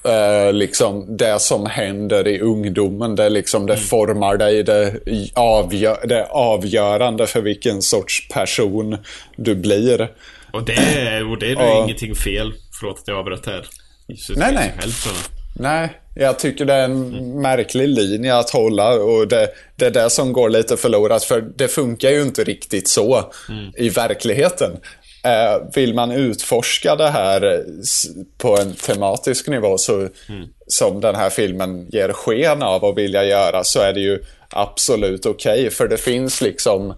Uh, liksom det som händer i ungdomen. Det, liksom, det mm. formar dig, det, avgör, det är avgörande för vilken sorts person du blir. Och det, och det är uh, ingenting fel. Förlåt att jag avbröt här. nej, nej. Själv, nej, jag tycker det är en märklig linje att hålla och det, det är det som går lite förlorat för det funkar ju inte riktigt så mm. i verkligheten. Eh, vill man utforska det här på en tematisk nivå så, mm. som den här filmen ger sken av att vilja göra så är det ju absolut okej okay, för det finns liksom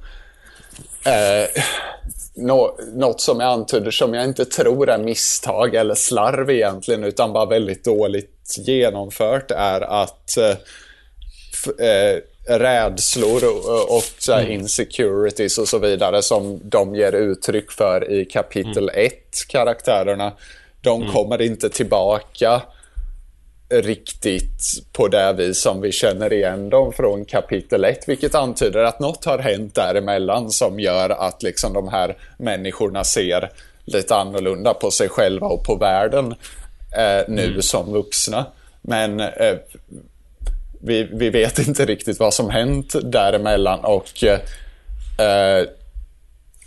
eh, nå, något som jag antyder som jag inte tror är misstag eller slarv egentligen utan bara väldigt dåligt genomfört är att eh, eh, rädslor och, och så mm. insecurities och så vidare som de ger uttryck för i kapitel 1, mm. karaktärerna. De mm. kommer inte tillbaka riktigt på det vis som vi känner igen dem från kapitel 1. Vilket antyder att något har hänt däremellan som gör att liksom de här människorna ser lite annorlunda på sig själva och på världen eh, nu mm. som vuxna. Men eh, vi, vi vet inte riktigt vad som hänt däremellan och eh,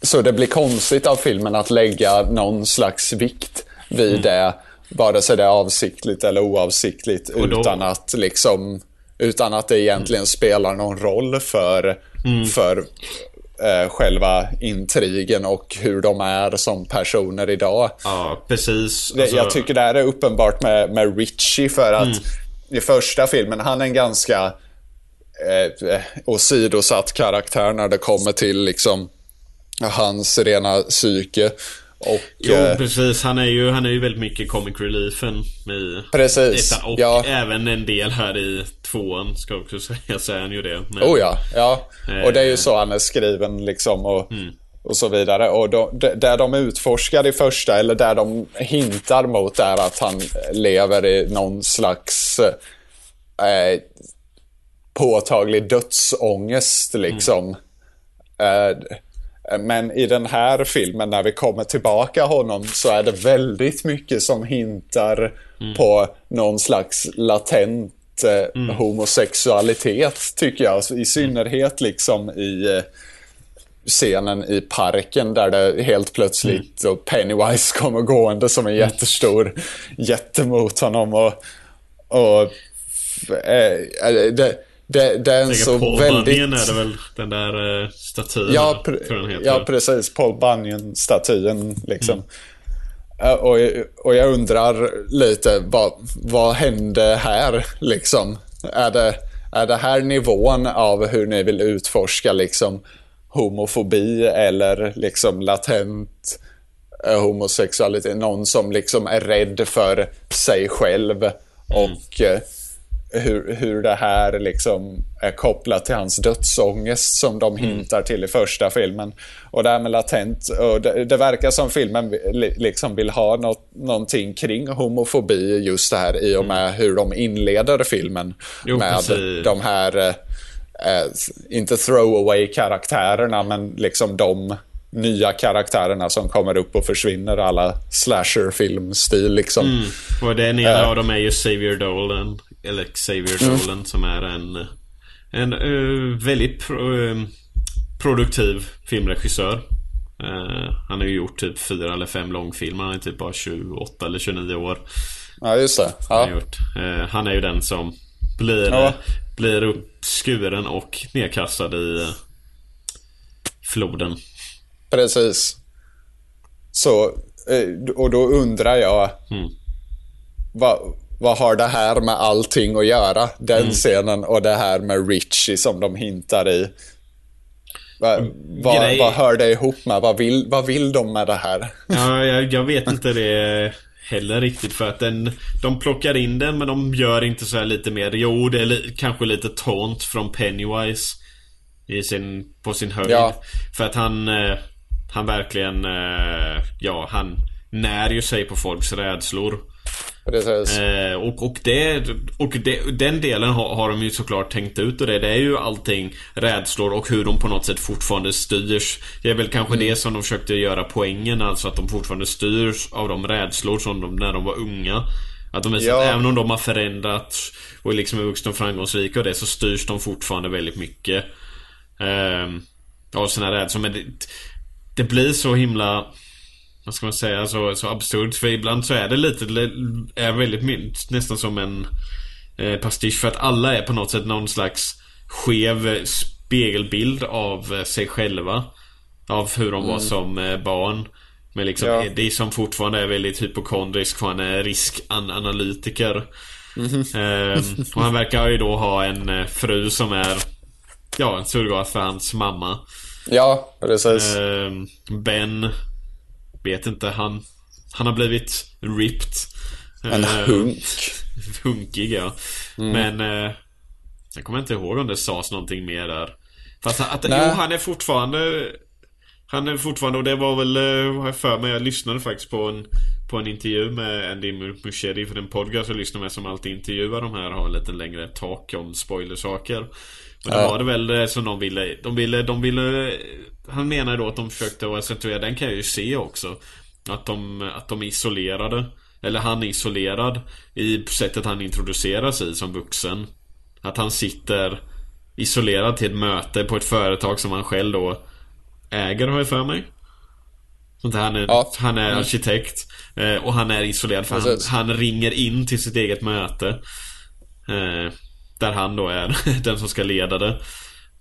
så det blir konstigt av filmen att lägga någon slags vikt vid mm. det Vare sig det är avsiktligt eller oavsiktligt då... utan att liksom utan att det egentligen mm. spelar någon roll för, mm. för eh, själva intrigen och hur de är som personer idag. Ja, precis. Alltså... Jag tycker det här är uppenbart med, med Richie för att mm. i första filmen, han är en ganska eh, åsidosatt karaktär när det kommer till liksom hans rena psyke. Och, jo, eh, precis. Han är, ju, han är ju väldigt mycket comic reliefen i precis, ettan. Och ja. även en del här i tvåan, ska jag också <laughs> säga, så är han ju det. Men, oh ja, ja. Och det är ju eh, så han är skriven liksom. Och, mm. och så vidare. Och de, där de utforskar i första, eller där de hintar mot, är att han lever i någon slags eh, påtaglig dödsångest liksom. Mm. Eh, men i den här filmen, när vi kommer tillbaka honom, så är det väldigt mycket som hintar mm. på någon slags latent eh, mm. homosexualitet, tycker jag. I synnerhet liksom i, scenen i parken där det helt plötsligt mm. och Pennywise kommer gående som en mm. jättestor jätte mot honom. Och, och äh, det, det, det är en så Paul väldigt... Bunyan är det väl, den där uh, statyn? Ja, pre ja, precis. Paul Bunyan-statyn liksom. Mm. Och, och jag undrar lite, vad, vad hände här liksom? Är det, är det här nivån av hur ni vill utforska liksom homofobi eller liksom latent eh, homosexualitet? Någon som liksom är rädd för sig själv och mm hur, hur det här liksom är kopplat till hans dödsångest som de mm. hintar till i första filmen. Och det här med latent, och det, det verkar som filmen liksom vill ha något, någonting kring homofobi just det här i och med mm. hur de inleder filmen. Jo, med precis. de här, eh, eh, inte throwaway karaktärerna men liksom de nya karaktärerna som kommer upp och försvinner alla slasher-filmstil liksom. Mm. Och den ena uh, av dem är ju Xavier Dolan eller Xavier mm. Dolan som är en, en uh, väldigt pro, uh, produktiv filmregissör. Uh, han har ju gjort typ fyra eller fem långfilmer. Han är typ bara 28 eller 29 år. Ja, just det. Ja. Han, gjort. han är ju den som blir, ja. blir uppskuren och nedkastad i floden. Precis. Så, och då undrar jag. Mm. Vad, vad har det här med allting att göra? Den mm. scenen och det här med Richie som de hintar i. Va, va, Grej... Vad hör det ihop med? Vad vill, vad vill de med det här? <laughs> Ja, jag, jag vet inte det heller riktigt för att den, de plockar in den men de gör inte så här lite mer. Jo, det är li, kanske lite taunt från Pennywise i sin, på sin höjd. Ja. För att han, eh, han verkligen, eh, ja, han när ju sig på folks rädslor. Eh, och, och, det, och det, den delen har, har de ju såklart tänkt ut och det, det är ju allting rädslor och hur de på något sätt fortfarande styrs. Det är väl kanske mm. det som de försökte göra poängen, alltså att de fortfarande styrs av de rädslor som de när de var unga. Att de visar ja. att även om de har förändrats och liksom är vuxna och framgångsrika och det så styrs de fortfarande väldigt mycket. Eh, av sina rädslor. Men det, det blir så himla vad ska man säga, så, så absurt. För ibland så är det lite, är väldigt nästan som en eh, pastisch. För att alla är på något sätt någon slags skev spegelbild av eh, sig själva. Av hur de mm. var som eh, barn. Men liksom ja. Eddie som fortfarande är väldigt hypokondrisk för han är riskanalytiker. Mm eh, och han verkar ju då ha en eh, fru som är Ja, en surrogat för hans mamma. Ja, precis. Eh, ben vet inte, han, han har blivit ripped. En uh, hunk. <laughs> Hunkig ja. Mm. Men uh, jag kommer inte ihåg om det sades någonting mer där. Fast att, jo, han är fortfarande Han är fortfarande, och det var väl, uh, har jag för mig, jag lyssnade faktiskt på en På en intervju med Andy Muschietti för en podcast jag lyssnar med som alltid intervjuar de här har en lite längre talk om spoilersaker. Men då var det väl det som de ville, de ville, de ville han menar då att de försökte accentuera, den kan jag ju se också. Att de, att de är isolerade. Eller han är isolerad i sättet han introduceras i som vuxen. Att han sitter isolerad till ett möte på ett företag som han själv då äger har jag för mig. Sånt här, han är, ja. han är mm. arkitekt. Eh, och han är isolerad för han, han, ringer in till sitt eget möte. Där han då är <laughs> den som ska leda det.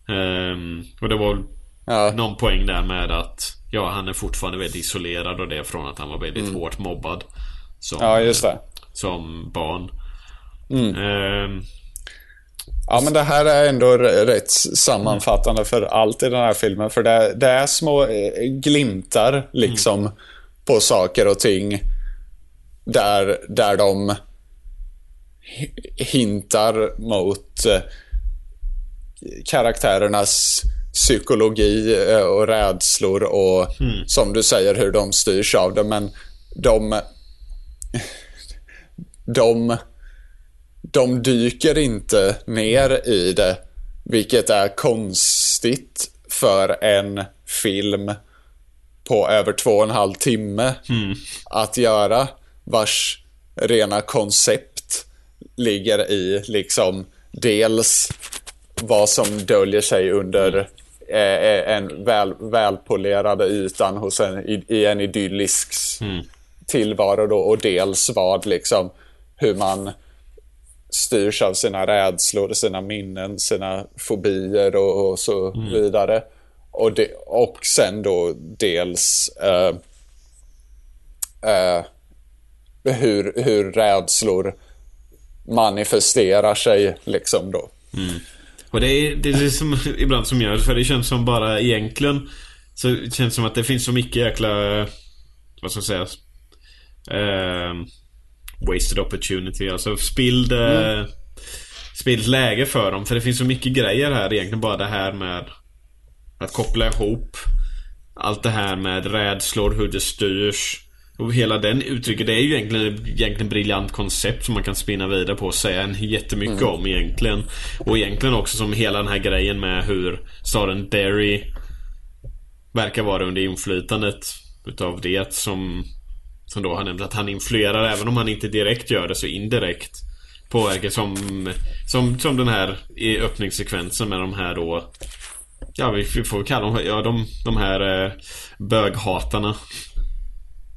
Eh, och det var Ja. Någon poäng där med att Ja, han är fortfarande väldigt isolerad och det från att han var väldigt mm. hårt mobbad. Som, ja, just det. Som barn. Mm. Um, ja, men det här är ändå rätt sammanfattande för allt i den här filmen. För det, det är små eh, glimtar liksom mm. på saker och ting. Där, där de hintar mot eh, karaktärernas psykologi eh, och rädslor och mm. som du säger hur de styrs av det. Men de, de, de dyker inte ner i det. Vilket är konstigt för en film på över två och en halv timme mm. att göra. Vars rena koncept ligger i liksom dels vad som döljer sig under eh, en väl, välpolerade ytan hos en, i, i en idyllisk mm. tillvaro då, och dels vad liksom hur man styrs av sina rädslor, sina minnen, sina fobier och, och så mm. vidare. Och, det, och sen då dels uh, uh, hur, hur rädslor manifesterar sig liksom då. Mm. Och det är, det är som <laughs> ibland som gör för det känns som bara egentligen så det känns som att det finns så mycket jäkla Vad ska jag säga eh, Wasted opportunity, alltså spilld mm. Spillt läge för dem för det finns så mycket grejer här egentligen bara det här med Att koppla ihop Allt det här med rädslor, hur det styrs och hela den uttrycket, det är ju egentligen ett egentligen briljant koncept som man kan spinna vidare på och säga en jättemycket mm. om egentligen. Och egentligen också som hela den här grejen med hur staden Derry verkar vara under inflytandet utav det som som då har nämnt att han influerar även om han inte direkt gör det så indirekt påverkar som som, som den här i öppningssekvensen med de här då Ja vi, vi får kalla dem ja, de, de här eh, böghatarna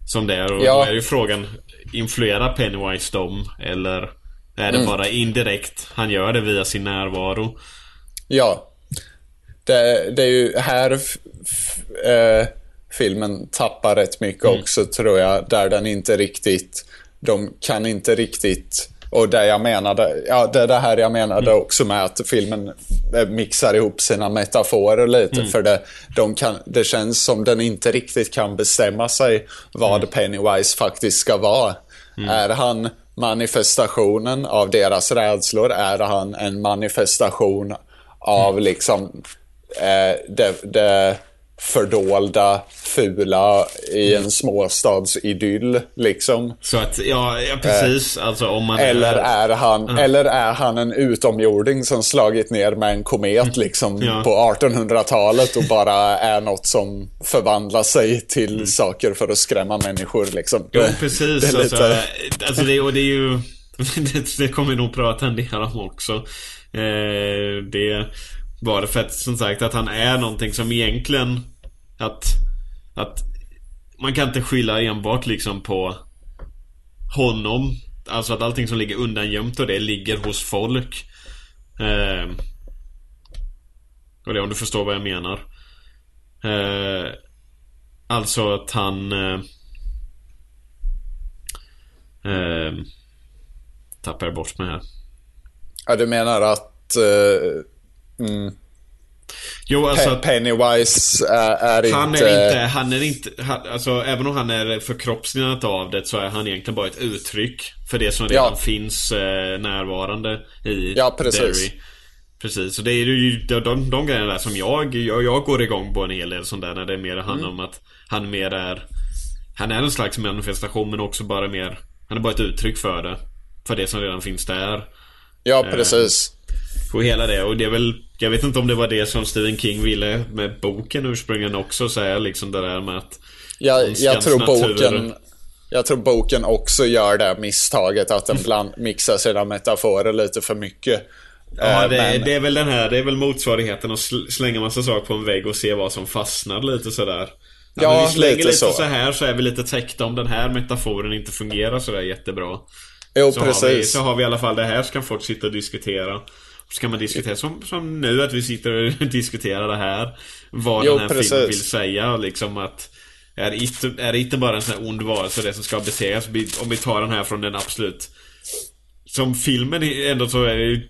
som det är. Och ja. då är ju frågan, influerar Pennywise dem? Eller är det mm. bara indirekt han gör det via sin närvaro? Ja. Det, det är ju här äh, filmen tappar rätt mycket mm. också tror jag. Där den inte riktigt, de kan inte riktigt och det jag menade, ja det är det här jag menade mm. också med att filmen eh, mixar ihop sina metaforer lite. Mm. För det, de kan, det känns som den inte riktigt kan bestämma sig vad mm. Pennywise faktiskt ska vara. Mm. Är han manifestationen av deras rädslor? Är han en manifestation av mm. liksom eh, det, det fördolda, fula i en småstadsidyll liksom. Så att, ja, ja precis. Eh, alltså om man eller är, är han, uh. eller är han en utomjording som slagit ner med en komet mm. liksom ja. på 1800-talet och bara är något som förvandlar sig till mm. saker för att skrämma människor liksom. Jo, precis. Det är alltså, lite... alltså det, och det är ju, <laughs> det, det kommer vi nog prata en del om också. Eh, det var det för att som sagt att han är någonting som egentligen att, att man kan inte skylla enbart liksom på honom. Alltså att allting som ligger undangömt och det ligger hos folk. Eh, och det om du förstår vad jag menar. Eh, alltså att han... Eh, eh, tappar jag bort mig här. Ja, du menar att... Eh Mm. Jo, alltså, Pennywise är, är han inte... Är inte... Han är inte... Han, alltså, även om han är förkroppsligandet av det så är han egentligen bara ett uttryck för det som redan ja. finns eh, närvarande i Ja, precis. Derry. Precis, så det är ju de, de, de grejerna där som jag, jag, jag går igång på en hel del sånt där när det mer handlar mm. om att han mer är Han är en slags manifestation men också bara mer Han är bara ett uttryck för det För det som redan finns där Ja, precis På hela det och det är väl jag vet inte om det var det som Stephen King ville med boken ursprungligen också säga liksom det där med att Jag, jag tror boken Jag tror boken också gör det misstaget att den bland, mixar sina metaforer lite för mycket. Ja, eh, det, men... det, är väl den här, det är väl motsvarigheten att slänga massa saker på en vägg och se vad som fastnar lite sådär. Ja, ja vi slänger lite, lite så. så. här så är vi lite täckta om den här metaforen inte fungerar sådär jättebra. Jo, så precis. Har vi, så har vi i alla fall det här så kan folk sitta och diskutera. Ska man diskutera som, som nu att vi sitter och <laughs> diskuterar det här. Vad jo, den här precis. filmen vill säga liksom att är det, är det inte bara en sån här ond varelse det som ska besegras? Om vi tar den här från den absolut Som filmen ändå så är det ju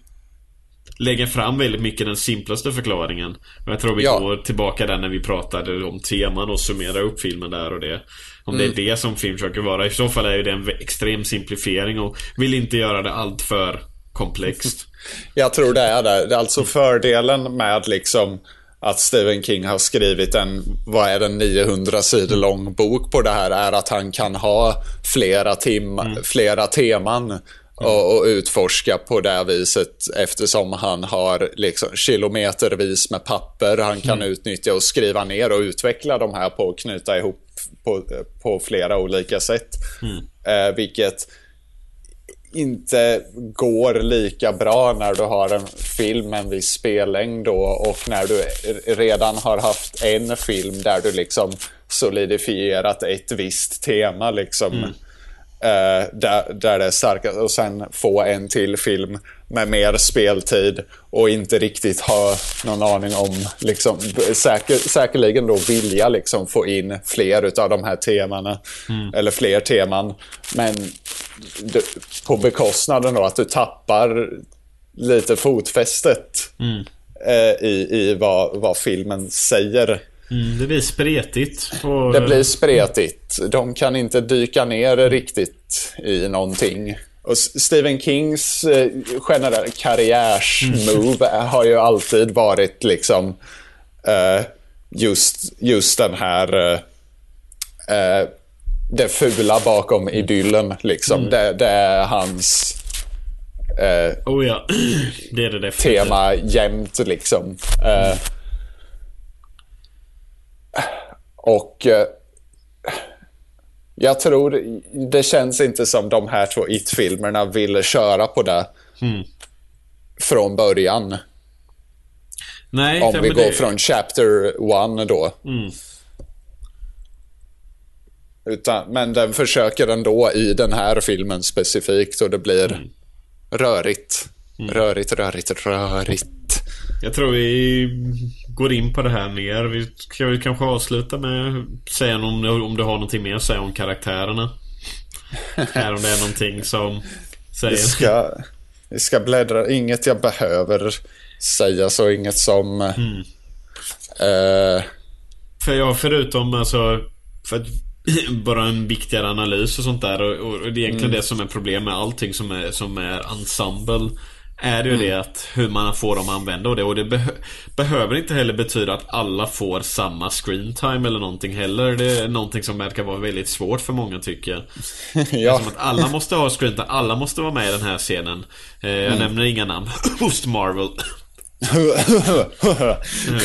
Lägger fram väldigt mycket den simplaste förklaringen Och jag tror vi ja. går tillbaka där när vi pratade om teman och summerar upp filmen där och det Om mm. det är det som film försöker vara I så fall är det en extrem simplifiering och vill inte göra det allt för komplext <laughs> Jag tror det är det. Alltså fördelen med liksom att Stephen King har skrivit en, vad är det, 900 sidor lång bok på det här är att han kan ha flera, tim mm. flera teman och, och, utforska på det viset eftersom han har liksom kilometervis med papper han kan mm. utnyttja och skriva ner och utveckla de här på och knyta ihop på, på flera olika sätt. Mm. Eh, vilket inte går lika bra när du har en film med en viss spellängd då och när du redan har haft en film där du liksom solidifierat ett visst tema liksom. Mm. Uh, där, där det är starkast och sen få en till film med mer speltid och inte riktigt ha någon aning om, liksom, säker, säkerligen då vilja liksom få in fler av de här temana. Mm. Eller fler teman. Men på bekostnaden då att du tappar lite fotfästet mm. eh, i, i vad, vad filmen säger. Mm, det blir spretigt. Och... Det blir spretigt. De kan inte dyka ner riktigt i någonting. Och Stephen Kings eh, generella karriärsmove mm. har ju alltid varit liksom eh, just, just den här eh, eh det fula bakom idyllen liksom. Mm. Det, det, är hans eh, oh ja. <clears throat> det är det tema jämt liksom. Eh, och eh, jag tror det känns inte som de här två It-filmerna ville köra på det. Mm. Från början. Nej, Om vi går det... från Chapter 1 då. Utan, men den försöker ändå i den här filmen specifikt och det blir mm. rörigt. Mm. Rörigt, rörigt, rörigt. Jag tror vi går in på det här mer. Vi ska väl kanske avsluta med säga om, om du har någonting mer att säga om karaktärerna. Här om det är någonting som säger... Vi ska, vi ska bläddra. Inget jag behöver säga så. Inget som... Mm. Uh... För jag förutom alltså... För <laughs> bara en viktigare analys och sånt där. Och, och, det är egentligen mm. det som är problem med allting som är, som är ensemble är ju mm. det att hur man får dem att använda och det. Och det beh behöver inte heller betyda att alla får samma screen time eller någonting heller. Det är någonting som verkar vara väldigt svårt för många tycker jag. <laughs> ja. Som att alla måste ha screen time, alla måste vara med i den här scenen. Eh, jag mm. nämner inga namn. <laughs> Host Marvel. Mm.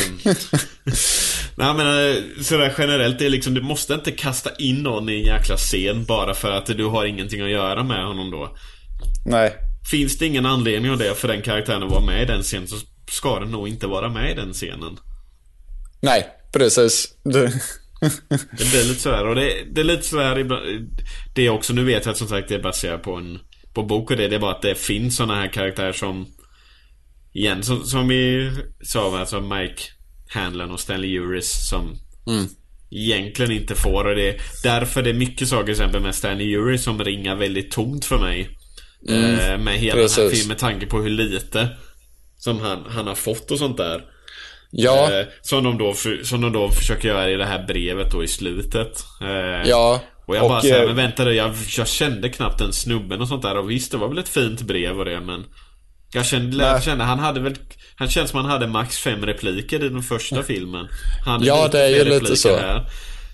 Nej men eh, sådär generellt, det är liksom, du måste inte kasta in någon i en jäkla scen bara för att du har ingenting att göra med honom då. Nej. Finns det ingen anledning av det för den karaktären att vara med i den scenen så ska den nog inte vara med i den scenen. Nej, precis. Det, <laughs> det blir lite sådär och det, det är lite sådär Det är också, nu vet jag att som sagt det är baserat på en På bok och det, det är bara att det finns sådana här karaktärer som Igen, som, som vi sa alltså Mike Hanlon och Stanley Uris som mm. Egentligen inte får och det är därför det är mycket saker till exempel med Stanley Uris som ringar väldigt tomt för mig Mm, eh, med hela precis. den här filmen med tanke på hur lite som han, han har fått och sånt där. Ja. Eh, som, de då, som de då försöker göra i det här brevet då i slutet. Eh, ja. Och jag bara och, såhär, men vänta jag, jag kände knappt den snubben och sånt där. Och visst, det var väl ett fint brev och det, men... Jag kände, kände han hade väl... Han känns som han hade max fem repliker i den första filmen. Han ja, det är ju lite så. Här.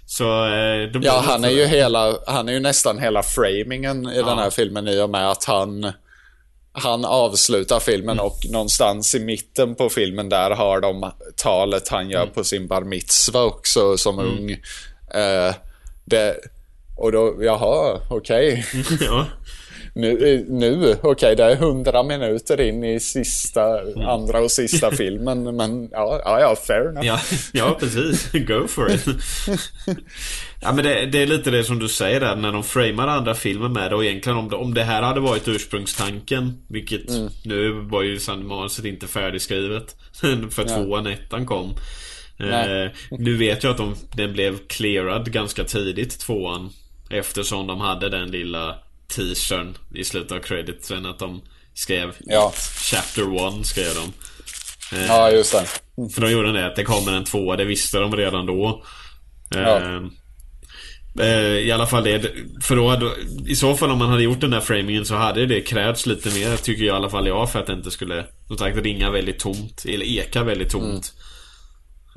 Så, eh, ja, han är ju hela, han är ju nästan hela framingen i ja. den här filmen i och med att han han avslutar filmen mm. och någonstans i mitten på filmen där har de talet han gör mm. på sin bar mitzva också som mm. ung. Eh, det, och då, jaha, okej. Okay. <laughs> ja. Nu, nu okej okay, det är hundra minuter in i sista, mm. andra och sista <laughs> filmen. Men ja, ja, ja fair enough. Ja, ja, precis. <laughs> Go for it. <laughs> ja, men det, det, är lite det som du säger där, när de framar andra filmen med det. Och egentligen om det, om det här hade varit ursprungstanken, vilket mm. nu var ju manuset inte färdigskrivet. för ja. tvåan, ettan kom. Eh, nu vet jag att de, den blev clearad ganska tidigt, tvåan. Eftersom de hade den lilla teasern i slutet av creditsen att de skrev ja. Chapter 1 skrev de. Eh, ja, just det. Mm. För de gjorde det att det kommer en tvåa, det visste de redan då. Ja. Eh, eh, I alla fall det, för då hade, I så fall om man hade gjort den där framingen så hade det krävts lite mer tycker jag i alla fall jag för att det inte skulle Som sagt ringa väldigt tomt, eller eka väldigt tomt.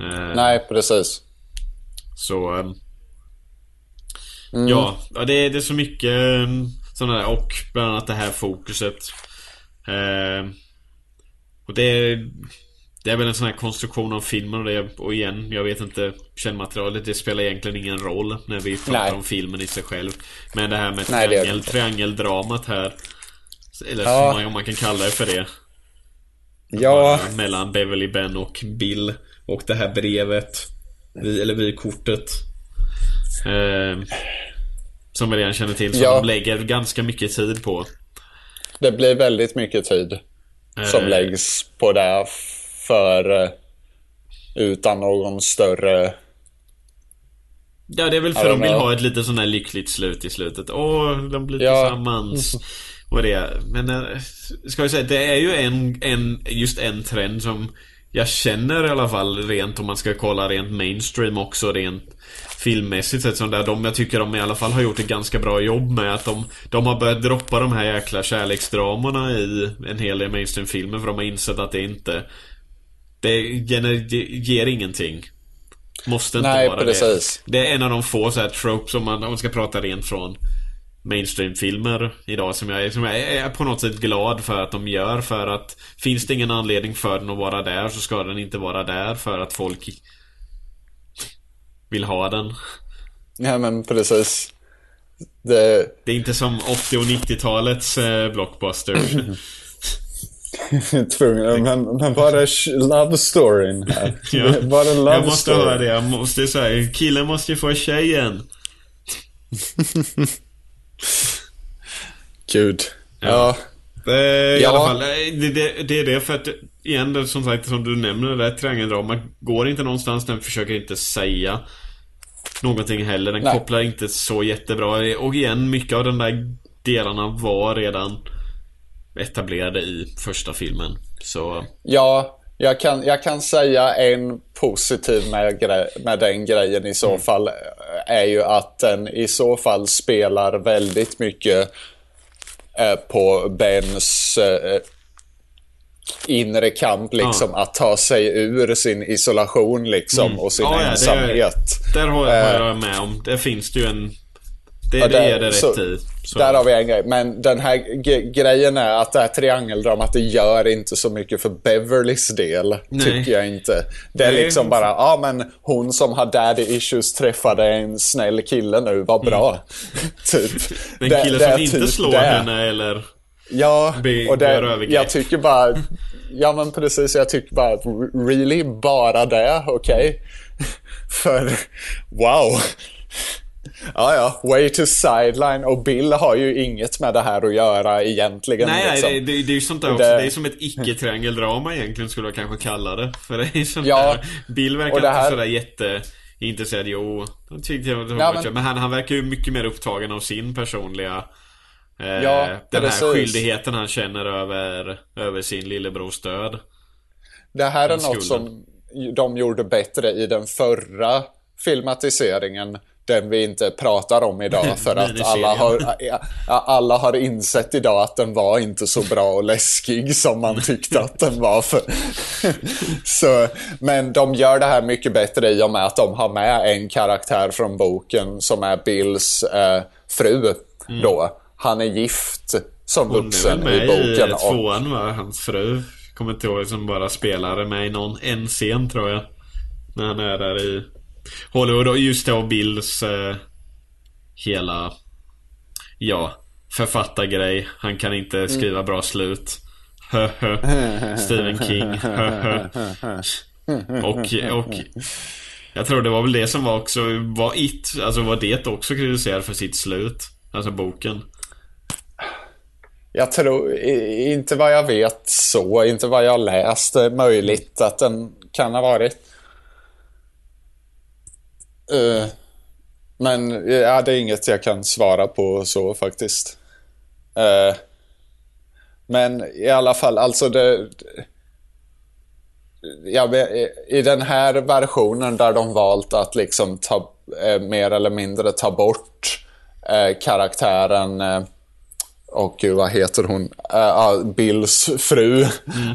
Mm. Eh, Nej, precis. Så... Eh, mm. Ja, det, det är så mycket sådana där, och bland annat det här fokuset. Eh, och det är, det är väl en sån här konstruktion av filmen och det, och igen, jag vet inte Källmaterialet, det spelar egentligen ingen roll när vi pratar Nej. om filmen i sig själv. Men det här med triangel, triangeldramat här. Eller ja. om man kan kalla det för det. Ja. Bara mellan Beverly Ben och Bill. Och det här brevet. Eller vykortet. Eh, som vi redan känner till. Som ja. de lägger ganska mycket tid på. Det blir väldigt mycket tid. Eh. Som läggs på det. För eh, utan någon större... Ja, det är väl för de vill ha ett lite sån här lyckligt slut i slutet. Åh, de blir ja. tillsammans. Och det. Men eh, ska jag säga, det är ju en, en, just en trend som jag känner i alla fall rent om man ska kolla rent mainstream också rent filmmässigt sett som där de, jag tycker de i alla fall har gjort ett ganska bra jobb med att de, de har börjat droppa de här jäkla kärleksdramorna i en hel del mainstream-filmer för de har insett att det inte det ger ingenting. Måste inte Nej, vara precis. det. Det är en av de få så här tropes om man, om man ska prata rent från mainstream-filmer idag som jag, som jag är på något sätt glad för att de gör för att Finns det ingen anledning för den att vara där så ska den inte vara där för att folk Vill ha den Ja men precis Det, det är inte som 80 och 90-talets eh, blockbusters <laughs> Tvungen, men, men är love storyn här? <laughs> ja. <laughs> Är love Jag måste story? höra det, jag måste säga Killen måste ju få tjejen Gud. Ja. ja. I ja. alla fall, det, det, det, är det för att igen, som sagt, som du nämner, det där triangeldramat går inte någonstans. Den försöker inte säga någonting heller. Den Nej. kopplar inte så jättebra. Och igen, mycket av de där delarna var redan etablerade i första filmen. Så... Ja, jag kan, jag kan säga en positiv med, med den grejen i så mm. fall är ju att den i så fall spelar väldigt mycket eh, på Bens eh, inre kamp liksom ja. att ta sig ur sin isolation liksom mm. och sin ja, ensamhet. Det, där har jag eh, med om. Det finns det ju en det, ja, det, det är det rätt i. Där har vi en grej. Men den här grejen är att det här triangeldramat det gör inte så mycket för Beverlys del. Nej. Tycker jag inte. Det är Nej. liksom bara, ja ah, men hon som har daddy issues träffade en snäll kille nu, vad bra. Mm. <laughs> typ. <laughs> En kille det, som inte typ slår det. henne eller Ja, och det, jag tycker bara, ja men precis, jag tycker bara, really, bara det, okej? Okay? <laughs> för, wow. Ja, ja. Way to sideline. Och Bill har ju inget med det här att göra egentligen. Nej, liksom. nej det, det, det är ju sånt där också. Det, det är som ett icke-triangeldrama egentligen skulle jag kanske kalla det. <laughs> För det är sånt ja, där. Bill verkar inte här... sådär jätte intresserad. Jo, jag tyckte jag var ja, men... men han, han verkar ju mycket mer upptagen av sin personliga eh, ja, Den precis. här skyldigheten han känner över, över sin lillebrors död. Det här är något som de gjorde bättre i den förra filmatiseringen den vi inte pratar om idag för att alla har, alla har insett idag att den var inte så bra och läskig som man tyckte att den var. För. <laughs> så, men de gör det här mycket bättre i och med att de har med en karaktär från boken som är Bills eh, fru. Mm. Då. Han är gift som vuxen i boken. Hon är med i tvåan va, hans fru. Kommer inte ihåg som bara spelade med i någon, en scen tror jag. När han är där i Hollywood och just då Bills eh, hela ja, författargrej. Han kan inte mm. skriva bra slut. Stephen King. och, och jag tror det var väl det som var också var It, alltså var det också kritiserad för sitt slut. Alltså boken. Jag tror inte vad jag vet så, inte vad jag läst. Möjligt att den kan ha varit. Uh, men ja, det är inget jag kan svara på så faktiskt. Uh, men i alla fall, alltså det... Ja, I den här versionen där de valt att liksom ta, eh, mer eller mindre ta bort eh, karaktären eh, och gud, vad heter hon? Uh, Bills fru. Mm.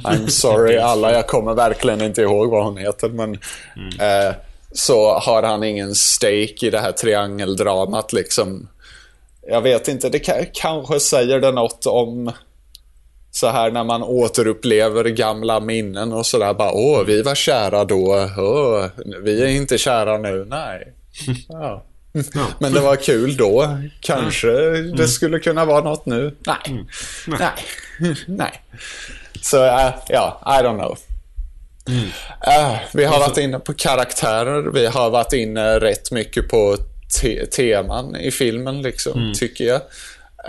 I'm sorry <laughs> alla, jag kommer verkligen inte ihåg vad hon heter. Men mm. Så har han ingen stake i det här triangeldramat liksom. Jag vet inte, det kanske säger det något om så här när man återupplever gamla minnen och sådär bara åh, vi var kära då, åh, vi är inte kära nu, nej. <laughs> Ja. Ja. <laughs> Men det var kul då. Kanske mm. det skulle kunna vara något nu. Nej. Mm. Nej. Nej. <laughs> Så uh, ja, I don't know. Mm. Uh, vi har varit inne på karaktärer. Vi har varit inne rätt mycket på te teman i filmen, liksom, mm. tycker jag.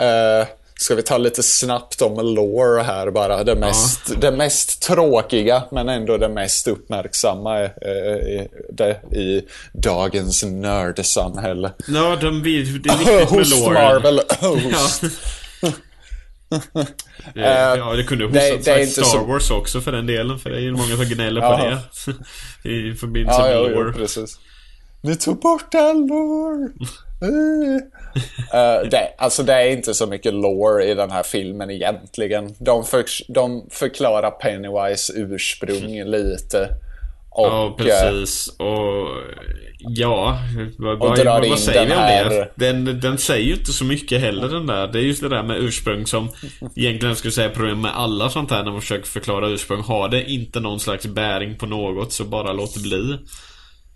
Uh, Ska vi ta lite snabbt om lore här bara. Det mest, ja. det mest tråkiga men ändå det mest uppmärksamma eh, det, i dagens nördsamhälle. Ja, de, det är viktigt <laughs> med lore. Marvel, <laughs> host. Ja. <laughs> ja, det kunde ha hostat Star så... Wars också för den delen. För det är ju många som gnäller på det. <laughs> I förbindelse med ja, lore. Ja, precis. Vi tog bort all lore. uh, <laughs> det, alltså det är inte så mycket lore i den här filmen egentligen. De, för, de förklarar Pennywise ursprung lite. Och, ja, precis. Och ja, vad, vad, vad, säger vi om det? Den, den säger ju inte så mycket heller den där. Det är just det där med ursprung som egentligen skulle säga problem med alla sånt här när man försöker förklara ursprung. Har det inte någon slags bäring på något så bara låt det bli.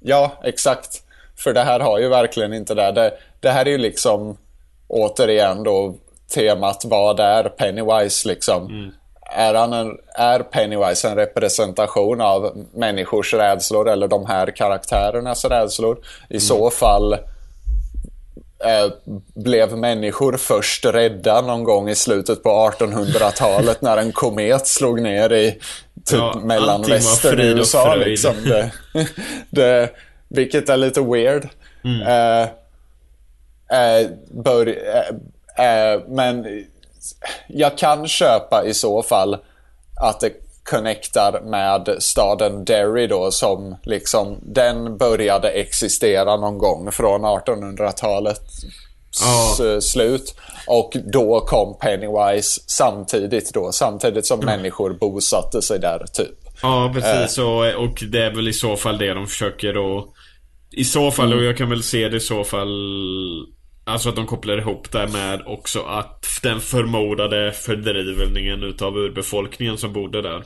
Ja, exakt. För det här har ju verkligen inte det. Det, det här är ju liksom återigen då temat vad är Pennywise liksom. Mm. Är, han en, är Pennywise en representation av människors rädslor eller de här karaktärernas rädslor? I mm. så fall eh, blev människor först rädda någon gång i slutet på 1800-talet när en komet slog ner i typ ja, mellanvästern i USA. Liksom. Det, <laughs> det, vilket är lite weird. Mm. Uh, uh, bör, uh, men jag kan köpa i så fall att det connectar med staden Derry då som liksom den började existera någon gång från 1800-talets oh. slut. Och då kom Pennywise samtidigt då, samtidigt som mm. människor bosatte sig där typ. Ja, precis. Uh, och, och det är väl i så fall det de försöker då i så fall, mm. och jag kan väl se det i så fall Alltså att de kopplar ihop det med också att den förmodade fördrivningen utav urbefolkningen som bodde där.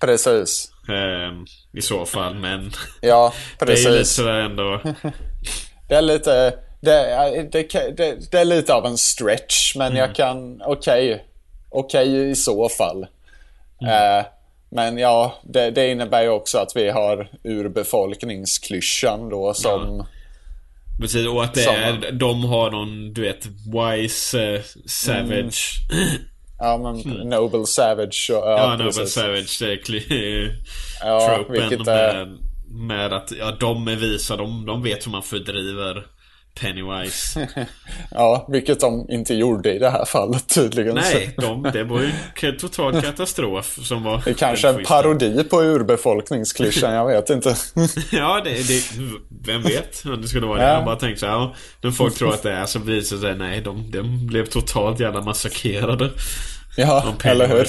Precis. Eh, I så fall, men... <laughs> Ja, precis. <laughs> det är lite sådär ändå... det är lite... Det, det, det, det, är lite av en stretch, men mm. jag kan... Okej. Okay, okej okay, i så fall. Mm. Eh, men ja, det, det, innebär ju också att vi har urbefolkningsklyschan då som... Ja. Precis, och att det som, är, de har någon, du vet, wise uh, savage. Mm. Ja, men mm. Noble Savage och, Ja, ja Noble precis. Savage, det är <laughs> ja, tropen med, med att, ja, de är visa, de, de vet hur man fördriver Pennywise. <laughs> ja, vilket de inte gjorde i det här fallet tydligen. Nej, de, det var ju <laughs> en total katastrof som var... Det är kanske en parodi på urbefolkningsklyschan, jag vet inte. <laughs> ja, det, det, vem vet om det skulle vara det. Ja. Jag bara tänkte så här, ja, när folk tror att det är så visar det sig, nej, de, de blev totalt jävla massakrerade. Ja, eller hur?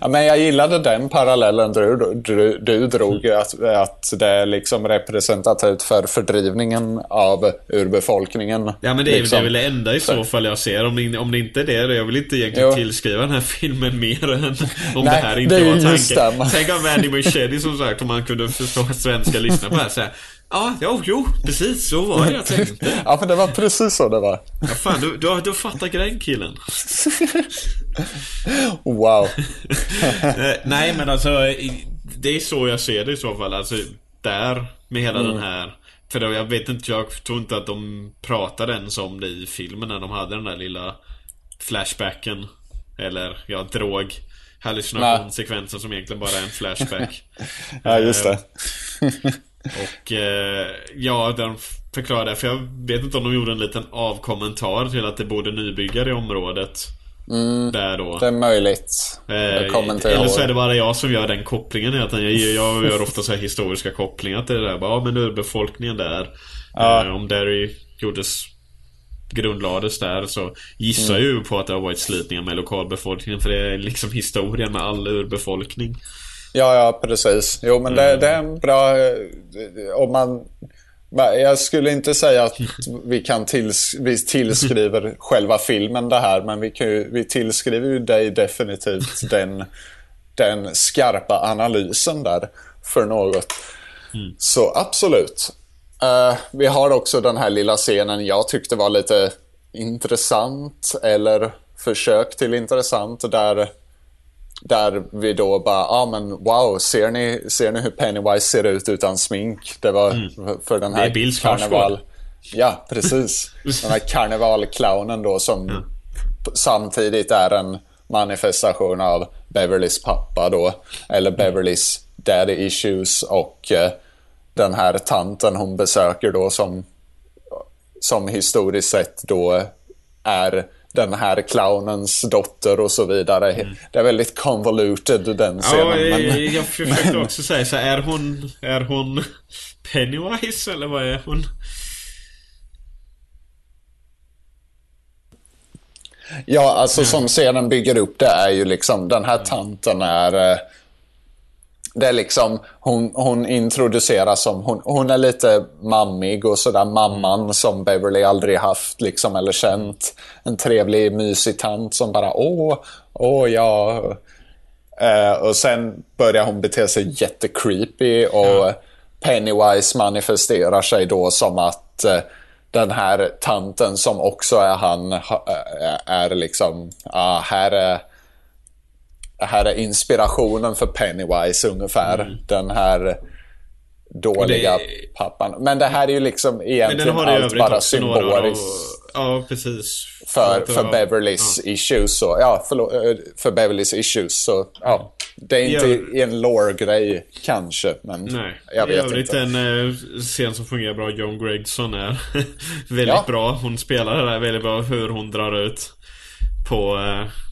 Ja, men jag gillade den parallellen du, du, du drog, mm. att, att det är liksom representativt för fördrivningen av urbefolkningen. Ja, men det är, liksom. det är väl det enda i så fall jag ser. Om det, om det inte är det, jag vill inte egentligen jo. tillskriva den här filmen mer än om Nej, <laughs> det här inte det var tanken. Tänk om Andy Muschietti som sagt, om man kunde förstå svenska lyssnare på det här. Så här Ja, jo, jo, precis så var det jag tänkte. <laughs> ja, men det var precis så det var. Ja, fan, du, du, du fattar grejen killen. <laughs> wow. <laughs> Eh, nej, men alltså, det är så jag ser det i så fall. Alltså, där, med hela mm. den här. För då, jag vet inte, jag tror inte att de pratade ens om det i filmen när de hade den där lilla flashbacken. Eller, ja, drog hallucinationssekvensen som egentligen bara är en flashback. ja, just det. Och eh, ja, de förklarade det. För jag vet inte om de gjorde en liten avkommentar till att det bor nybyggare i området. Mm, där då. Det är möjligt. Eh, eller så är det bara jag som gör den kopplingen. Jag, jag gör ofta så historiska kopplingar till det där. Ja, men urbefolkningen där. Ja. Eh, om Derry gjordes grundlades där så gissar mm. jag ju på att det har varit slitningar med lokalbefolkningen. För det är liksom historien med all urbefolkning. Ja, ja precis. Jo, men det, det är en bra... Eh, om man... Jag skulle inte säga att vi kan tills, vi tillskriver <laughs> själva filmen det här, men vi, kan ju, vi tillskriver ju dig definitivt <laughs> den, den skarpa analysen där för något. Mm. Så absolut. Uh, vi har också den här lilla scenen jag tyckte var lite intressant eller försök till intressant där där vi då bara, ja ah, men wow, ser ni, ser ni hur Pennywise ser ut utan smink? Det var mm. för den här det karneval... Ja, precis. den här karnevalclownen då som mm. samtidigt är en manifestation av Beverlys pappa då. Eller Beverlys daddy issues och eh, den här tanten hon besöker då som, som historiskt sett då är den här clownens dotter och så vidare. Mm. Det är väldigt convoluted den scenen. Ja, jag, jag försökte också säga så är hon, är hon Pennywise eller vad är hon? Ja, alltså mm. som scenen bygger upp det är ju liksom den här tanten är... Det är liksom, hon, hon introduceras som, hon, hon är lite mammig och sådär mamman mm. som Beverly aldrig haft liksom eller känt. En trevlig mysig tant som bara åh, åh ja. Eh, och sen börjar hon bete sig jättecreepy och ja. Pennywise manifesterar sig då som att eh, den här tanten som också är han är liksom, ah, här är här är inspirationen för Pennywise ungefär. Mm. Den här dåliga det... pappan. Men det här är ju liksom egentligen allt bara symboliskt. Ja, precis. För, för, för Beverlys ja. issues. Så, ja, för, eh, för Beverlys issues. Så, ja. Det är inte I en lore-grej kanske, men Nej. jag vet övrigt inte. en uh, scen som fungerar bra. John Gregson är <laughs> väldigt ja. bra. Hon spelar det där väldigt bra. Hur hon drar ut på,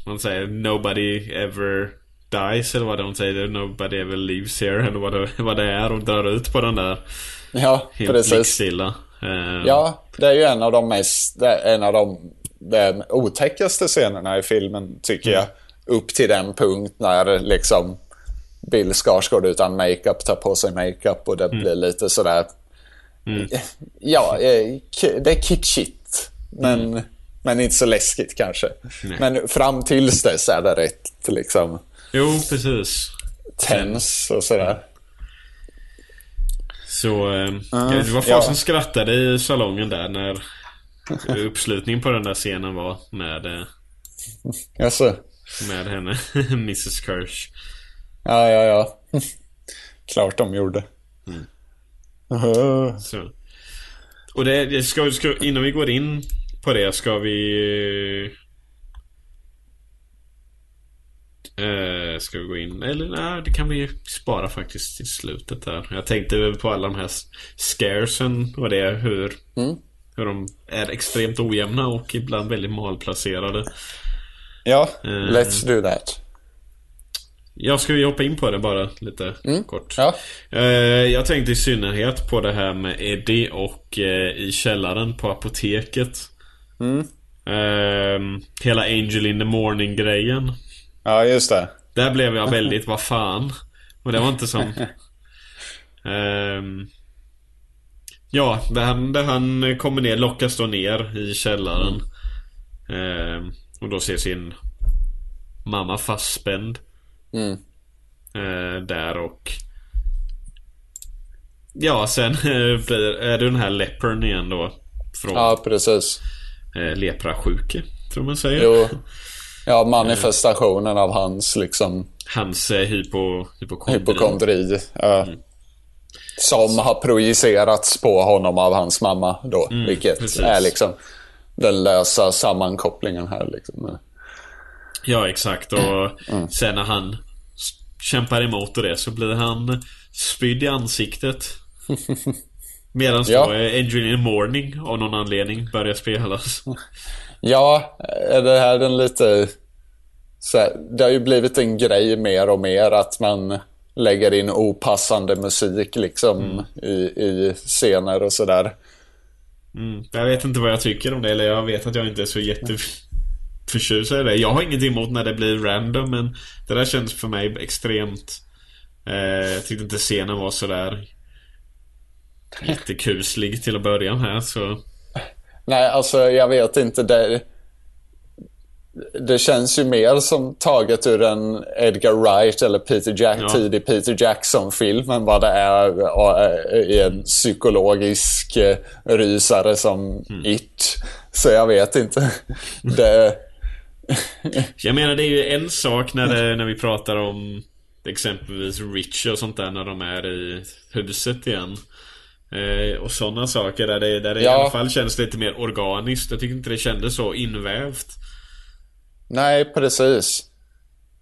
man säger, Nobody ever dies eller vad hon säger. Nobody ever leaves here eller vad det, <laughs> vad det är. Hon drar ut på den där. Ja, helt precis. stilla. Uh, ja, det är ju en av de mest, en av de den otäckaste scenerna i filmen tycker mm. jag upp till den punkt när liksom Bill Skarsgård utan makeup tar på sig makeup och det mm. blir lite sådär... Mm. Ja, eh, det är kitschigt. Men, mm. Men inte så läskigt kanske. Nej. Men fram tills dess är det rätt liksom... Jo, precis. Tens och sådär. Så eh, det var folk ja. som skrattade i salongen där när uppslutningen på den där scenen var med... Eh, Jaså? Med henne, <laughs> Mrs Kirsch. Ja, ja, ja. Klart de gjorde. Mm. Uh. Så. Och det, ska, ska, innan vi går in på det ska vi... Uh, ska vi gå in? Eller nej, det kan vi spara faktiskt till slutet där. Jag tänkte på alla de här scaresen och det, hur, mm. hur de är extremt ojämna och ibland väldigt malplacerade. Ja, uh, let's do that. Jag ska vi hoppa in på det bara lite mm. kort. Ja. Uh, jag tänkte i synnerhet på det här med Eddie och uh, i källaren på apoteket. Mm. Uh, hela Angel in the morning grejen. Ja, just det. Där blev jag väldigt, vad fan. Och det var inte som... um, <laughs> ja, där han, där han kommer ner, lockas då ner i källaren. Um, och då ser sin mamma fastspänd. Mm. Uh, där och... Ja, sen blir, är det den här lepern igen då. Från, ja, precis. Uh, leprasjuke, tror man säger. Jo. <laughs> Ja, manifestationen av hans liksom... Hans eh, hypo, hypokondri. hypokondri ja. mm. Som har projicerats på honom av hans mamma då. Mm, vilket precis. är liksom den lösa sammankopplingen här. Liksom. Ja, exakt. Och mm. sen när han kämpar emot det så blir han spydd i ansiktet. <laughs> Medan ja. då the Morning av någon anledning börjar spelas. <laughs> Ja, är det här den lite... Så här, det har ju blivit en grej mer och mer att man lägger in opassande musik liksom mm. i, i scener och sådär. Mm. Jag vet inte vad jag tycker om det, eller jag vet att jag inte är så jätteförtjust i det. Jag har ingenting emot när det blir random, men det där känns för mig extremt... Eh, jag tyckte inte scenen var sådär jättekuslig till att börja med, så... Nej, alltså jag vet inte. Det, det känns ju mer som taget ur en Edgar Wright eller Peter Jack ja. tidig Peter Jackson-film än vad det är eh, i en psykologisk eh, rysare som mm. It. Så jag vet inte. <laughs> det... jag menar det är ju en sak när, det, när vi pratar om exempelvis Rich och sånt där när de är i huset igen. Eh, och sådana saker där det, där det ja. i alla fall känns lite mer organiskt. Jag tycker inte det kändes så invävt. Nej, precis.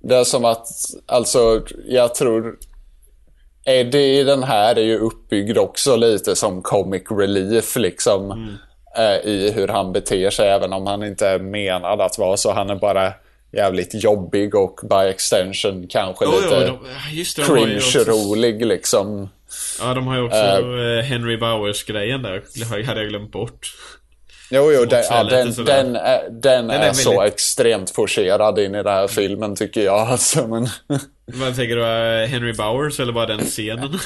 Det är som att, alltså, jag tror... Eddie i den här är ju uppbyggd också lite som comic relief liksom. Mm. Eh, I hur han beter sig, även om han inte är menad att vara så. Han är bara jävligt jobbig och by extension kanske oh, lite ja, cringe-rolig liksom. Ja, de har ju också uh, Henry Bowers-grejen där. hade jag glömt bort. Jo, jo, den, ja, den, den, är, den, är, är så väldigt... extremt forcerad in i den här filmen tycker jag. Alltså, men... Vad tänker du? Eh, Henry Bowers eller bara den scenen?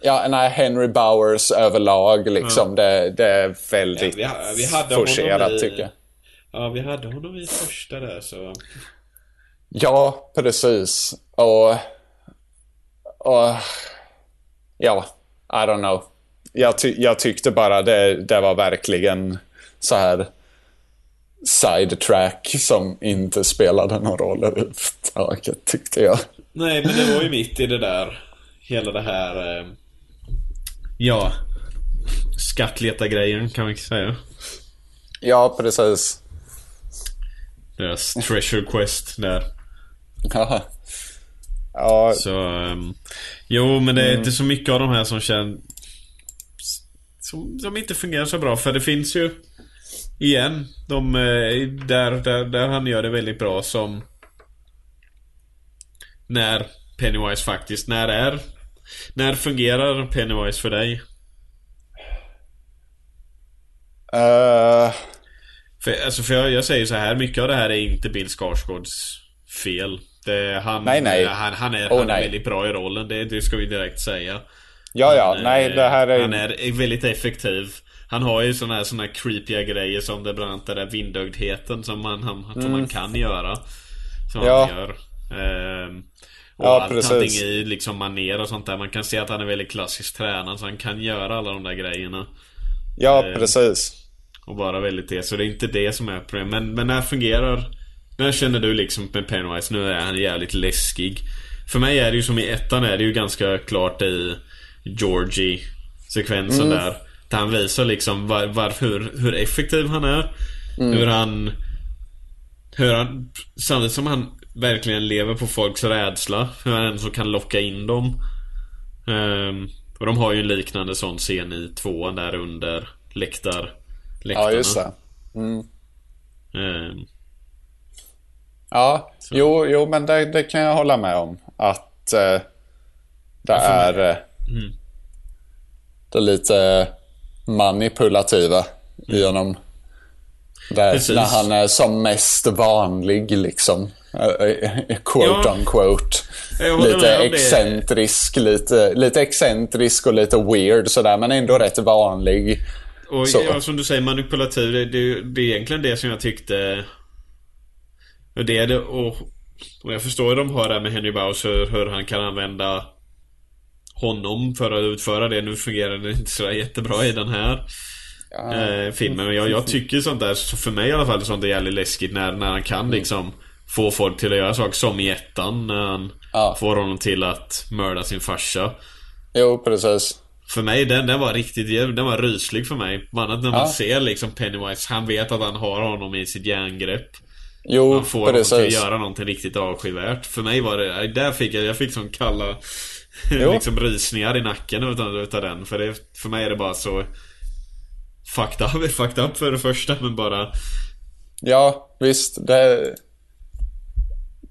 Ja, nej, Henry Bowers överlag liksom. Ja. Det, det, är väldigt ja, vi, vi forcerat i, tycker jag. Ja, vi hade honom i första där så... Ja, precis. Och... Och... Ja, I don't know. Jag, ty jag tyckte bara det, det var verkligen så här sidetrack som inte spelade någon roll överhuvudtaget tyckte jag. Nej, men det var ju mitt i det där. Hela det här... Eh, ja. Skattleta-grejen kan man säga. Ja, precis. Deras treasure quest där. Ja. Ja. Så... Um, jo, men det är mm. inte så mycket av de här som känns... Som, som inte fungerar så bra. För det finns ju igen, de, eh, där, där, där han gör det väldigt bra som när Pennywise faktiskt, när är När fungerar Pennywise för dig? Uh... För, alltså för jag, jag säger så här, mycket av det här är inte Bill Skarsgårds fel. Det, han, nej, nej. Han, han, är, oh, han är väldigt bra i rollen, det, det ska vi direkt säga. Ja, ja, han, nej det här är... Han är väldigt effektiv. Han har ju såna här, såna här creepiga grejer som det bland annat den där vindögdheten som man, han, mm. som man kan göra. Som ja. han gör. Ehm, och ja, allt, precis. allting i liksom maner och sånt där. Man kan se att han är väldigt klassiskt tränad så han kan göra alla de där grejerna. Ja, ehm, precis. Och bara väldigt det. Så det är inte det som är problemet. Men, men när fungerar... När känner du liksom med Pennywise? Nu är han jävligt läskig. För mig är det ju som i ettan är det ju ganska klart i Georgie sekvensen mm. där. Där han visar liksom var, var, hur, hur effektiv han är. Mm. Hur han... Hur han... Samtidigt som han verkligen lever på folks rädsla. Hur han ändå kan locka in dem. Um, och de har ju en liknande sån scen i tvåan där under läktar, läktarna. Ja, just det. Mm. Um, ja, jo, jo, men det, det, kan jag hålla med om. Att uh, det är... Uh, mm. Det är lite manipulativa mm. genom där, när han är som mest vanlig liksom. Quote ja. on quote. Lite excentrisk, lite, lite excentrisk och lite weird sådär men ändå rätt vanlig. Och ja, som du säger manipulativ, det, det, det är egentligen det som jag tyckte och det är det och, och jag förstår ju de har det med Henry Bowser hur han kan använda honom för att utföra det. Nu fungerar det inte så jättebra i den här ja. eh, filmen. Men jag, jag, tycker sånt där, så för mig i alla fall, sånt är jävligt läskigt när, när han kan mm. liksom få folk till att göra saker som i ettan. När han ja. får honom till att mörda sin farsa. Jo, precis. För mig, den, den var riktigt den var ryslig för mig. Annat när man ja. ser liksom Pennywise, han vet att han har honom i sitt järngrepp. Jo, han får precis. honom till att göra någonting riktigt avskyvärt. För mig var det, där fick jag, jag fick sån kalla <laughs> liksom rysningar i nacken utan, utav den. För, det, för mig är det bara så fucked up, <laughs> fucked up för det första men bara... Ja, visst. Det...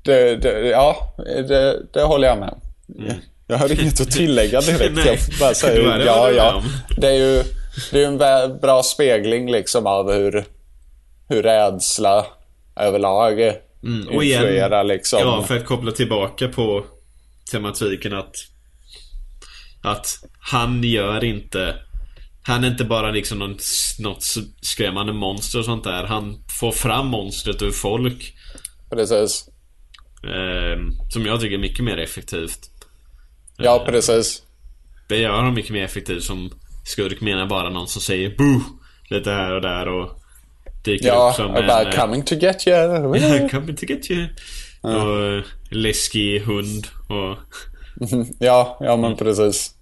Det, det ja, det, det håller jag med mm. <laughs> Jag har inget att tillägga direkt. jag bara säger, ja, ja. Det är ju det är en bra spegling liksom av hur, hur rädsla överlag mm. och influerar igen, liksom. Ja, för att koppla tillbaka på tematiken att att han gör inte han är inte bara liksom något, något skrämmande monster och sånt där. Han får fram monstret ur folk. Precis. Eh, som jag tycker är mycket mer effektivt. Ja, eh, precis. Det gör honom mycket mer effektivt som skurk menar bara någon som säger boo lite här och där och dyker ja, upp som en... Eh, coming to get you. <laughs> coming to get you. Mm. Och läskig hund och... <laughs> ja, ja men precis.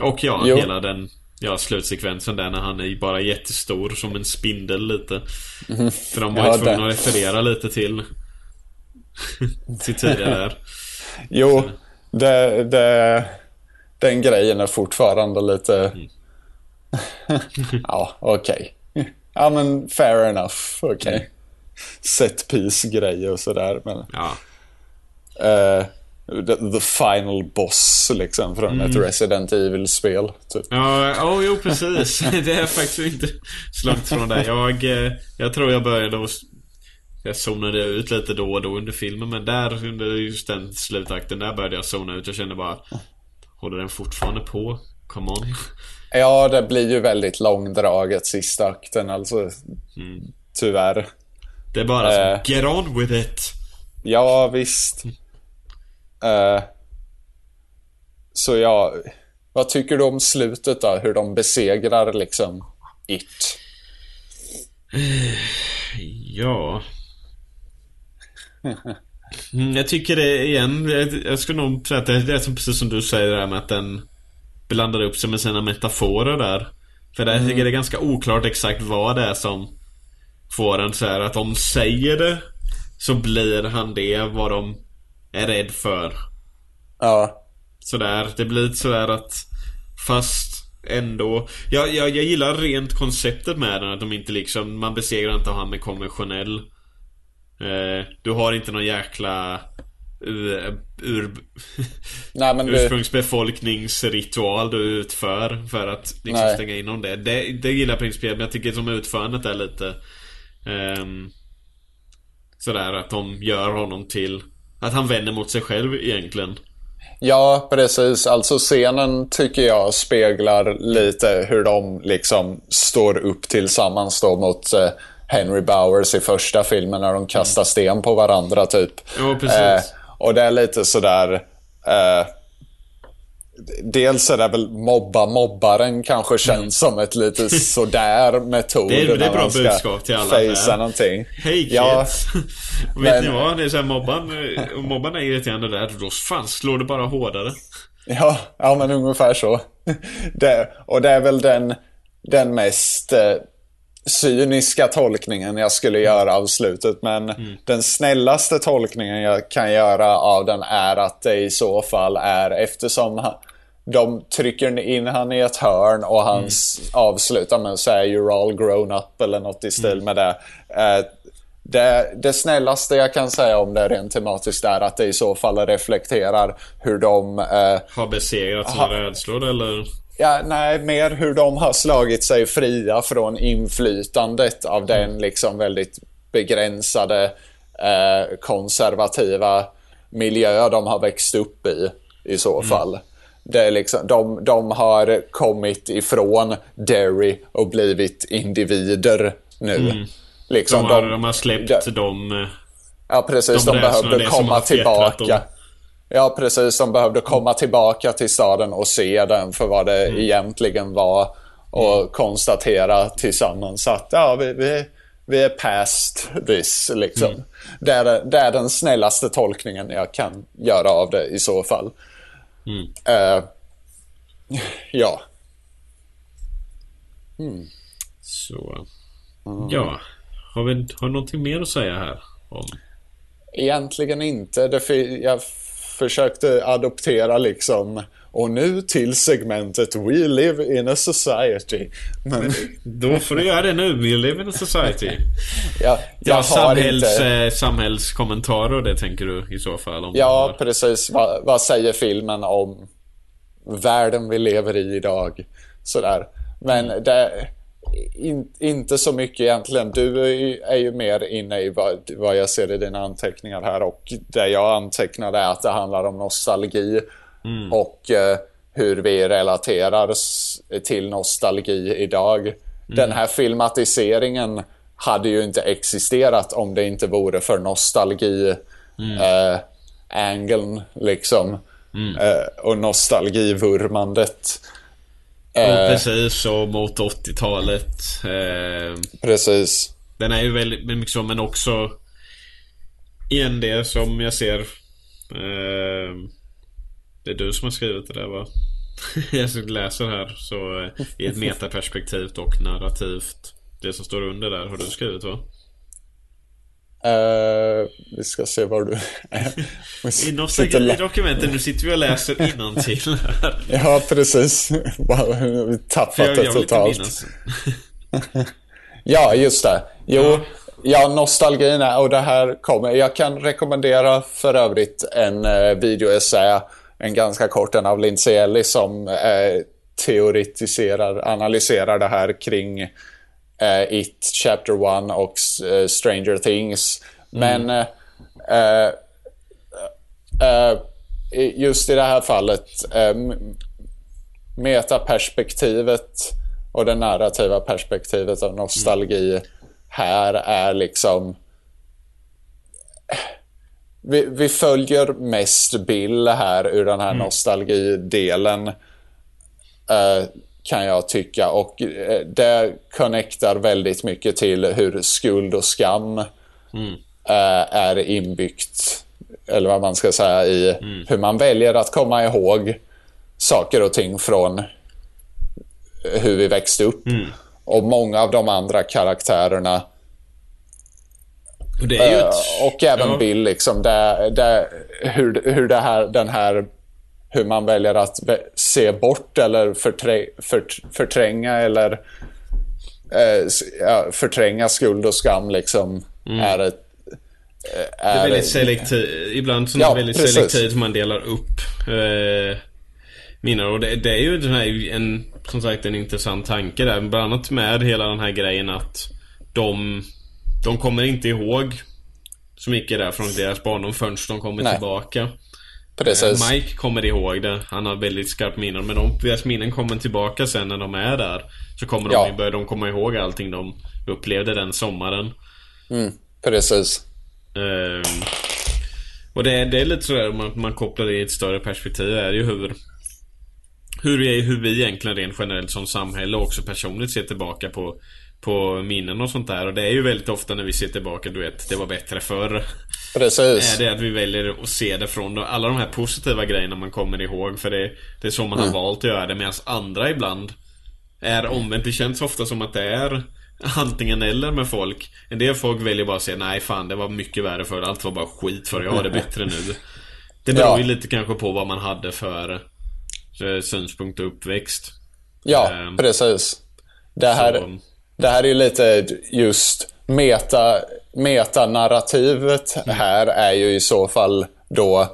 Och ja, jo. hela den ja, slutsekvensen där när han är bara jättestor som en spindel lite. Mm. För de var ju ja, tvungna att referera lite till <laughs> till tidigare där. Jo, det, det, den grejen är fortfarande lite... Mm. ja, okej. Okay. Ja men fair enough, okej. Okay. Mm. Set piece grejer och sådär men... Ja. Uh, the, the, final boss liksom från mm. ett Resident Evil-spel. Typ. Ja, oh, jo precis. <laughs> det är faktiskt inte så långt från det. Jag, eh, jag tror jag började jag zonade ut lite då och då under filmen men där under just den slutakten där började jag zona ut. Jag kände bara Håller den fortfarande på? Come on. Ja, det blir ju väldigt långdraget sista akten alltså. Mm. Tyvärr. Det är bara uh, som, get on with it. Ja, visst. Uh, så ja, vad tycker du om slutet då? Hur de besegrar liksom It? <sighs> Ja. Mm, jag tycker det igen, jag skulle nog säga att det är precis som du säger där med att den blandar upp sig med sina metaforer där. För där mm. tycker jag det är ganska oklart exakt vad det är som får en så här att de säger det så blir han det vad de är rädd för. Ja. Sådär, det blir sådär att fast ändå jag, jag, jag gillar rent konceptet med den att de inte liksom Man besegrar inte han med konventionell Eh, du har inte någon jäkla ur, ur Nej, men ursprungsbefolkningsritual du utför för att liksom stänga in om det. det. Det gillar jag principiellt men jag tycker som utförandet är lite um, Sådär att de gör honom till Att han vänder mot sig själv egentligen. Ja, precis. Alltså scenen tycker jag speglar lite hur de liksom står upp tillsammans då mot eh, Henry Bowers i första filmen när de kastar sten på varandra typ. Ja, precis. Eh, och det är lite sådär... Eh, dels är det väl mobba mobbaren kanske känns mm. som ett lite sådär <laughs> metod. det, är, det är bra budskap till alla. Någonting. Hej kids! Ja, <laughs> Vet ni vad? Det är såhär mobban, mobban är irriterande där. Då fan slår det bara hårdare. Ja, ja men ungefär så. <laughs> Det, och det är väl den, den mest eh, cyniska tolkningen jag skulle mm. göra av slutet. Men mm. den snällaste tolkningen jag kan göra av den är att det i så fall är eftersom de trycker in han i ett hörn och han mm. avslutar med att säga “You're all grown up” eller något i stil mm. med det. Eh, det. Det snällaste jag kan säga om det rent tematiskt är att det i så fall reflekterar hur de... Eh, har besegrat sina ha, rädslor eller? Ja, nej, mer hur de har slagit sig fria från inflytandet av den mm. liksom väldigt begränsade eh, konservativa miljö de har växt upp i, i så mm. fall. Det är liksom, de, de har kommit ifrån Derry och blivit individer nu. Mm. Liksom, de, har, de, de har släppt de, de Ja, precis. De, de behövde komma tillbaka. Ja, precis. De behövde komma tillbaka till staden och se den för vad det mm. egentligen var. Och mm. konstatera tillsammans att ja, vi, vi, vi är past this. Liksom. Mm. Det, är, det är den snällaste tolkningen jag kan göra av det i så fall. Uh, ja. Mm. Så. Mm. Ja. Har vi, har någonting mer att säga här? Om? Egentligen inte. Det, jag försökte adoptera liksom och nu till segmentet We live in a society. Men... Då får du göra det nu. We live in a society. ja, ja samhälls, inte... eh, samhällskommentarer det tänker du i så fall? Om ja, precis. Va, vad säger filmen om världen vi lever i idag? Sådär. Men mm. det in, inte så mycket egentligen. Du är ju mer inne i vad, vad jag ser i dina anteckningar här och det jag antecknade är att det handlar om nostalgi. Mm. Och eh, hur vi relaterar till nostalgi idag. Mm. Den här filmatiseringen hade ju inte existerat om det inte vore för nostalgi mm. eh, angeln liksom. Mm. Eh, och nostalgivurmandet. Eh, precis, och mot 80-talet. Eh, precis. Den är ju väldigt mycket så, men också igen det som jag ser. Eh, det är du som har skrivit det där va? <laughs> jag läser här så i ett metaperspektiv och narrativt. Det som står under där har du skrivit va? Uh, vi ska se var du är. <laughs> I <laughs> nostalgidokumenten, nu sitter vi och läser innantill <laughs> ja, precis. Wow, vi tappat det totalt. ja, just det. Jo, ja. ja, nostalgin är, och det här kommer. Jag kan rekommendera för övrigt en uh, videoessä, en ganska kort en av Lindsay Ellis som uh, teoretiserar, analyserar det här kring uh, It Chapter 1 och uh, Stranger Things. Men mm. uh, just i det här fallet metaperspektivet och det narrativa perspektivet av nostalgi mm. här är liksom vi, vi, följer mest Bill här ur den här mm. nostalgidelen. Uh, kan jag tycka. Och eh, det connectar väldigt mycket till hur skuld och skam mm. är inbyggt. Eller vad man ska säga i mm. hur man väljer att komma ihåg saker och ting från hur vi växte upp. Mm. Och många av de andra karaktärerna och, ett... och även ja. Bill, liksom, det, det, hur, hur det här, den här hur man väljer att se bort eller förträ fört förtränga eller eh, ja, förtränga skuld och skam liksom mm. är ett är, det är väldigt selektivt. Ibland så är det väldigt precis. selektivt man delar upp eh, minnen. Och det, det, är ju den här, en, som sagt en intressant tanke där. Bland annat med hela den här grejen att de, de kommer inte ihåg så mycket där från deras barndom förrän de kommer Nej. tillbaka. Precis. Mike kommer ihåg det. Han har väldigt skarpt minnen. Men om deras minnen kommer tillbaka sen när de är där. Så kommer de, ja. börjar de komma ihåg allting de upplevde den sommaren. Mm, precis. Um, och det är, det är lite sådär om man, man kopplar det i ett större perspektiv. är ju hur hur, är, hur vi egentligen rent generellt som samhälle och också personligt ser tillbaka på på minnen och sånt där. Och det är ju väldigt ofta när vi ser tillbaka, du vet, det var bättre förr. Precis. Är det att vi väljer att se det från alla de här positiva grejerna man kommer ihåg. För det, det är så man mm. har valt att göra det. Medan andra ibland är omvänt. Det känns ofta som att det är antingen eller med folk. En del folk väljer bara att säga nej fan det var mycket värre förr. Allt var bara skit för jag har det bättre nu. Det beror ja. ju lite kanske på vad man hade för synpunkt och uppväxt. Ja, um, precis. Det här, så, det här är lite just meta, metanarrativet mm. här är ju i så fall då,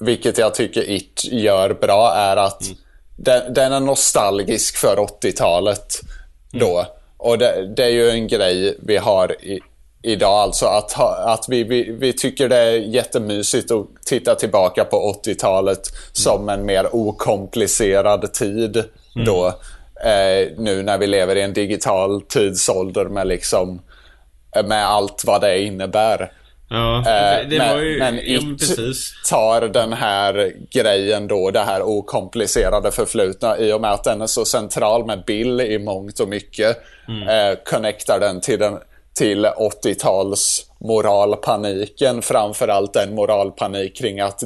vilket jag tycker It gör bra, är att mm. den, den, är nostalgisk för 80-talet då. Mm. Och det, det, är ju en grej vi har i, idag alltså. Att, ha, att vi, vi, vi, tycker det är jättemysigt att titta tillbaka på 80-talet mm. som en mer okomplicerad tid mm. då eh, nu när vi lever i en digital tidsålder med liksom eh, med allt vad det innebär. Ja, eh, det men, var ju... Men ja, precis. tar den här grejen då, det här okomplicerade förflutna i och med att den är så central med Bill i mångt och mycket. Mm. Eh, connectar den till den till 80-tals moralpaniken. Framförallt en moralpanik kring att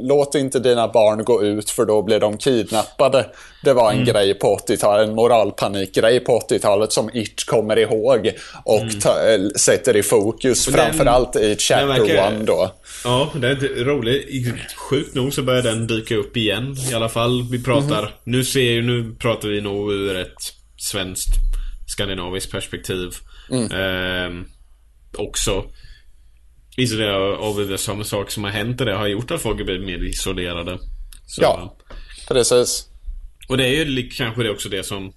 låt inte dina barn gå ut för då blir de kidnappade. Det var en mm. grej på 80-talet, en moralpanikgrej på 80-talet som It kommer ihåg och mm. ta, äh, sätter i fokus. Den, framförallt i Chapter verkar, One då. Ja, det är roligt. Sjukt nog så börjar den dyka upp igen. I alla fall, vi pratar, mm. nu ser nu pratar vi nog ur ett svenskt skandinaviskt perspektiv. Mm. Eh, också isolerade av USA med saker som har hänt och det har gjort att folk har blivit mer isolerade. Så, ja, precis. Och det är ju kanske det också det som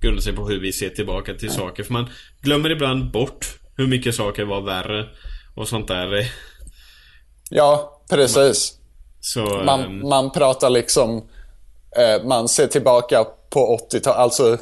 grundar sig på hur vi ser tillbaka till saker. För man glömmer ibland bort hur mycket saker var värre och sånt där. <laughs> Ja, precis. Så, man, um... man pratar liksom eh, man ser tillbaka på 80-talet. Alltså,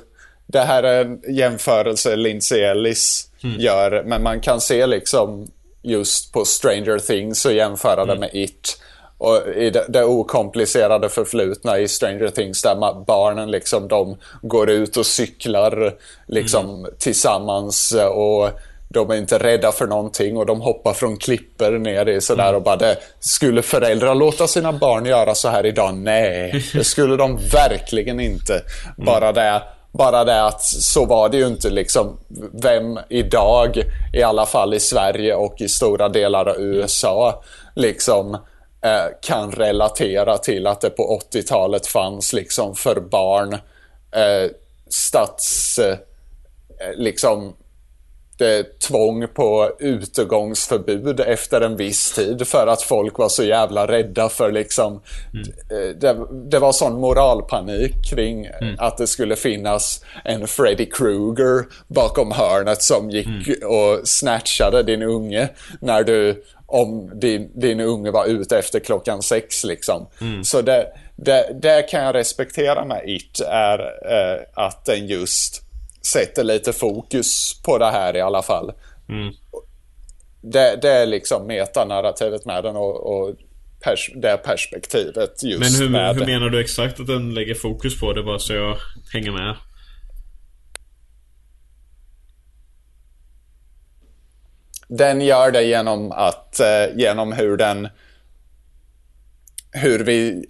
det här är en jämförelse Lindsay Ellis mm. gör. Men man kan se liksom just på Stranger Things och jämföra mm. det med It. Och i det, det okomplicerade förflutna i Stranger Things där barnen liksom de går ut och cyklar liksom mm. tillsammans och de är inte rädda för någonting och de hoppar från klipper ner i sådär mm. och bara det, Skulle föräldrar låta sina barn göra så här idag? Nej, det skulle de verkligen inte. Mm. Bara det bara det att så var det ju inte liksom. Vem idag, i alla fall i Sverige och i stora delar av USA, liksom eh, kan relatera till att det på 80-talet fanns liksom för barn eh, stats... Eh, liksom tvång på utegångsförbud efter en viss tid för att folk var så jävla rädda för liksom mm. Eh, det, det, var sån moralpanik kring mm. att det skulle finnas en Freddy Krueger bakom hörnet som gick mm. och snatchade din unge när du om din, din unge var ute efter klockan sex liksom. Mm. Så det, det, det, kan jag respektera med It är eh, att den just sätter lite fokus på det här i alla fall. Mm. Det, det, är liksom metanarrativet med den och, och pers det perspektivet just Men hur, med hur menar du exakt att den lägger fokus på det bara så jag hänger med? Den gör det genom att, eh, genom hur den hur vi...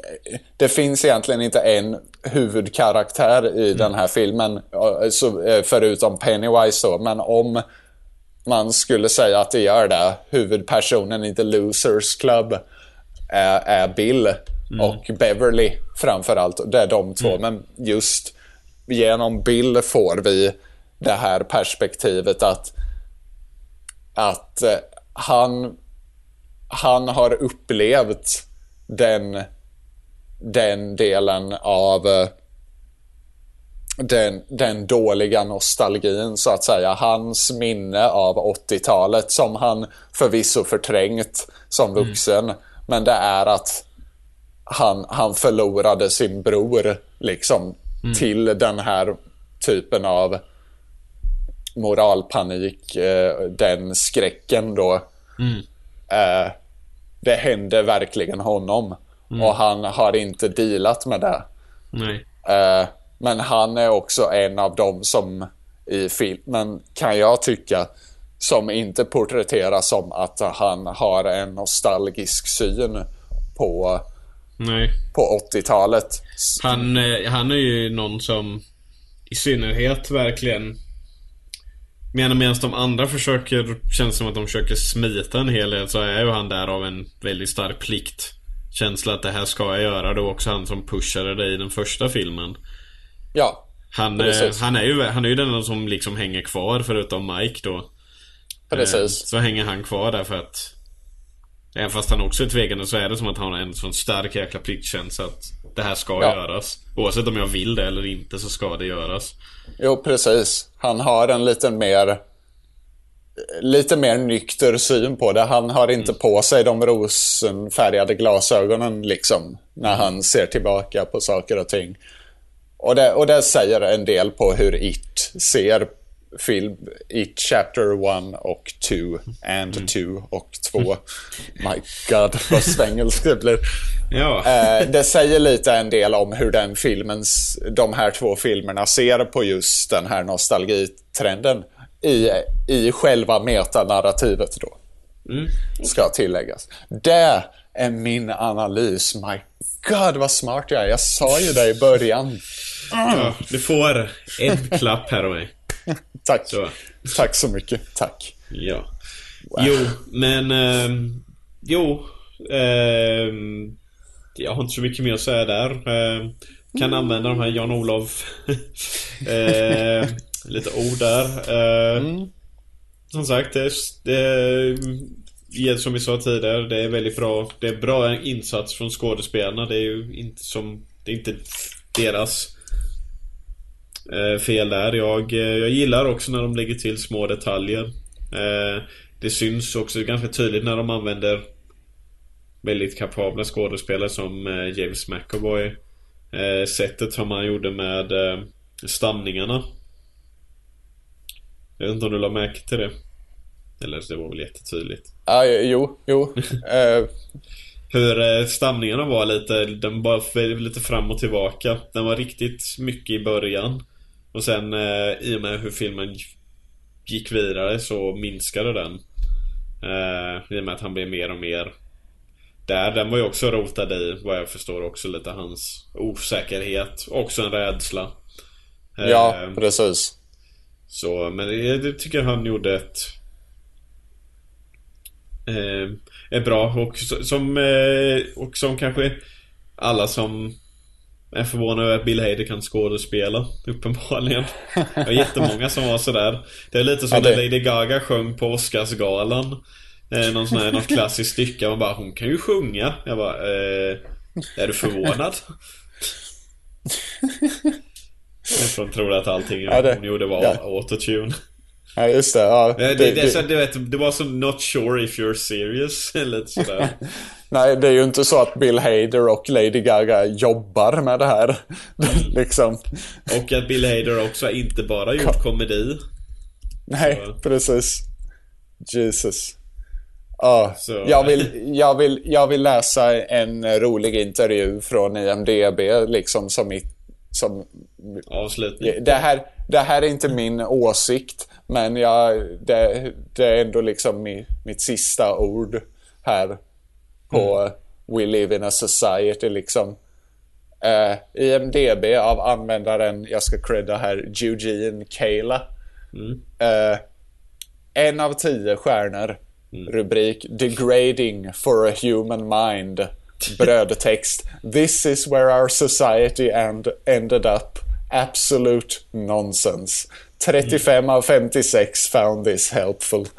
Det finns egentligen inte en huvudkaraktär i mm. den här filmen, eh, förutom Pennywise då. Men om man skulle säga att det gör det, huvudpersonen i The Losers Club är, är Bill mm. och Beverly framförallt. Det är de två. Mm. Men just genom Bill får vi det här perspektivet att, att eh, han, han har upplevt den, den delen av eh, den, den dåliga nostalgin så att säga. Hans minne av 80-talet som han förvisso förträngt som mm. vuxen. Mm. Men det är att han, han förlorade sin bror liksom mm. till den här typen av moralpanik, eh, den skräcken då. Mm. Eh, det hände verkligen honom. Mm. Och han har inte dealat med det. Uh, men han är också en av dem som i filmen, kan jag tycka, som inte porträtteras som att han har en nostalgisk syn på, Nej. på 80-talet. Han, eh, han är ju någon som i synnerhet verkligen Medan medan de andra försöker, känns som att de försöker smita en hel del så är ju han där av en väldigt stark plikt. Känsla att det här ska jag göra. Det var också han som pushade det i den första filmen. Ja. Han, eh, han, är ju, han är ju den som liksom hänger kvar förutom Mike då. Precis. Eh, så hänger han kvar där för att Även fast han också är tvekande så är det som att han har en sån stark jäkla pliktkänsla att det här ska ja. göras. Oavsett om jag vill det eller inte så ska det göras. Jo, precis. Han har en lite mer lite mer nykter syn på det. Han har inte mm. på sig de rosenfärgade glasögonen liksom när han ser tillbaka på saker och ting. Och det, och det säger en del på hur It ser film It Chapter 1 och 2 and 2 mm. och 2. <laughs> My God, vad svängelsk det blir. ja. Eh, det säger lite en del om hur den filmens, de här två filmerna ser på just den här nostalgitrenden i, i själva metanarrativet då. Mm. Ska tilläggas. Det är min analys. My God vad smart jag är. Jag sa ju det i början. Mm. Ja, du får en klapp här av mig. <laughs> Tack. Så. Tack så mycket. Tack. Ja. Wow. Jo, men... Eh, jo. Eh, jag har inte så mycket mer att säga där. Eh, kan mm. använda de här Jan-Olov <laughs> eh, Lite ord där. Eh, mm. Som sagt, det, det, som vi sa tidigare, det är väldigt bra. Det är bra insats från skådespelarna. Det är ju inte som... Det är inte deras fel där. Jag, eh, jag gillar också när de lägger till små detaljer. Eh, det syns också ganska tydligt när de använder väldigt kapabla skådespelare som eh, James McAvoy. eh, sättet som han gjorde med eh, stamningarna. Jag vet inte om du la märke till det? Eller det var väl jättetydligt. Ja, jo, jo. eh, <laughs> Hur eh, stamningarna var lite, den bara lite fram och tillbaka. Den var riktigt mycket i början. Och sen eh, i och med hur filmen gick vidare så minskade den. Eh, I och med att han blev mer och mer där. Den var ju också rotad i, vad jag förstår, också lite hans osäkerhet. Också en rädsla. Eh, ja, precis. Så, men jag tycker han gjorde ett... Eh, är bra och som, eh, och som kanske alla som är förvånade över att Bill Hader kan skådespela, uppenbarligen. Det var jättemånga som var sådär. Det är lite som ja, det... när Lady Gaga sjöng på Oscarsgalan. Eh, någon sån här, något klassiskt stycke. Man bara, hon kan ju sjunga. Jag bara, eh, är du förvånad? Jag tror att allting ja, det... hon gjorde var ja. autotune. Ja just det, ja. Det, det, det, så, det, vet, det var som not sure if you're serious. <laughs> Lite sådär. <laughs> Nej, det är ju inte så att Bill Hader och Lady Gaga jobbar med det här. <laughs> Mm. liksom. Och att Bill Hader också inte bara gjort Kom. komedi. Nej, så. precis. Jesus. Ja, så. jag, vill, jag, vill, jag vill läsa en rolig intervju från IMDB liksom som mitt som, Avslutning. Det här, det här är inte min åsikt. Men jag, det, det är ändå liksom mi, mitt sista ord här på mm. We Live in a Society liksom. Uh, IMDB av användaren, jag ska credda här, Eugene Kayla. Mm. Uh, en av tio stjärnor. Mm. Rubrik Degrading for a human mind. <laughs> Brödtext This is where our society and ended up. Absolute nonsense. 35 mm. av 56 found this helpful. <laughs>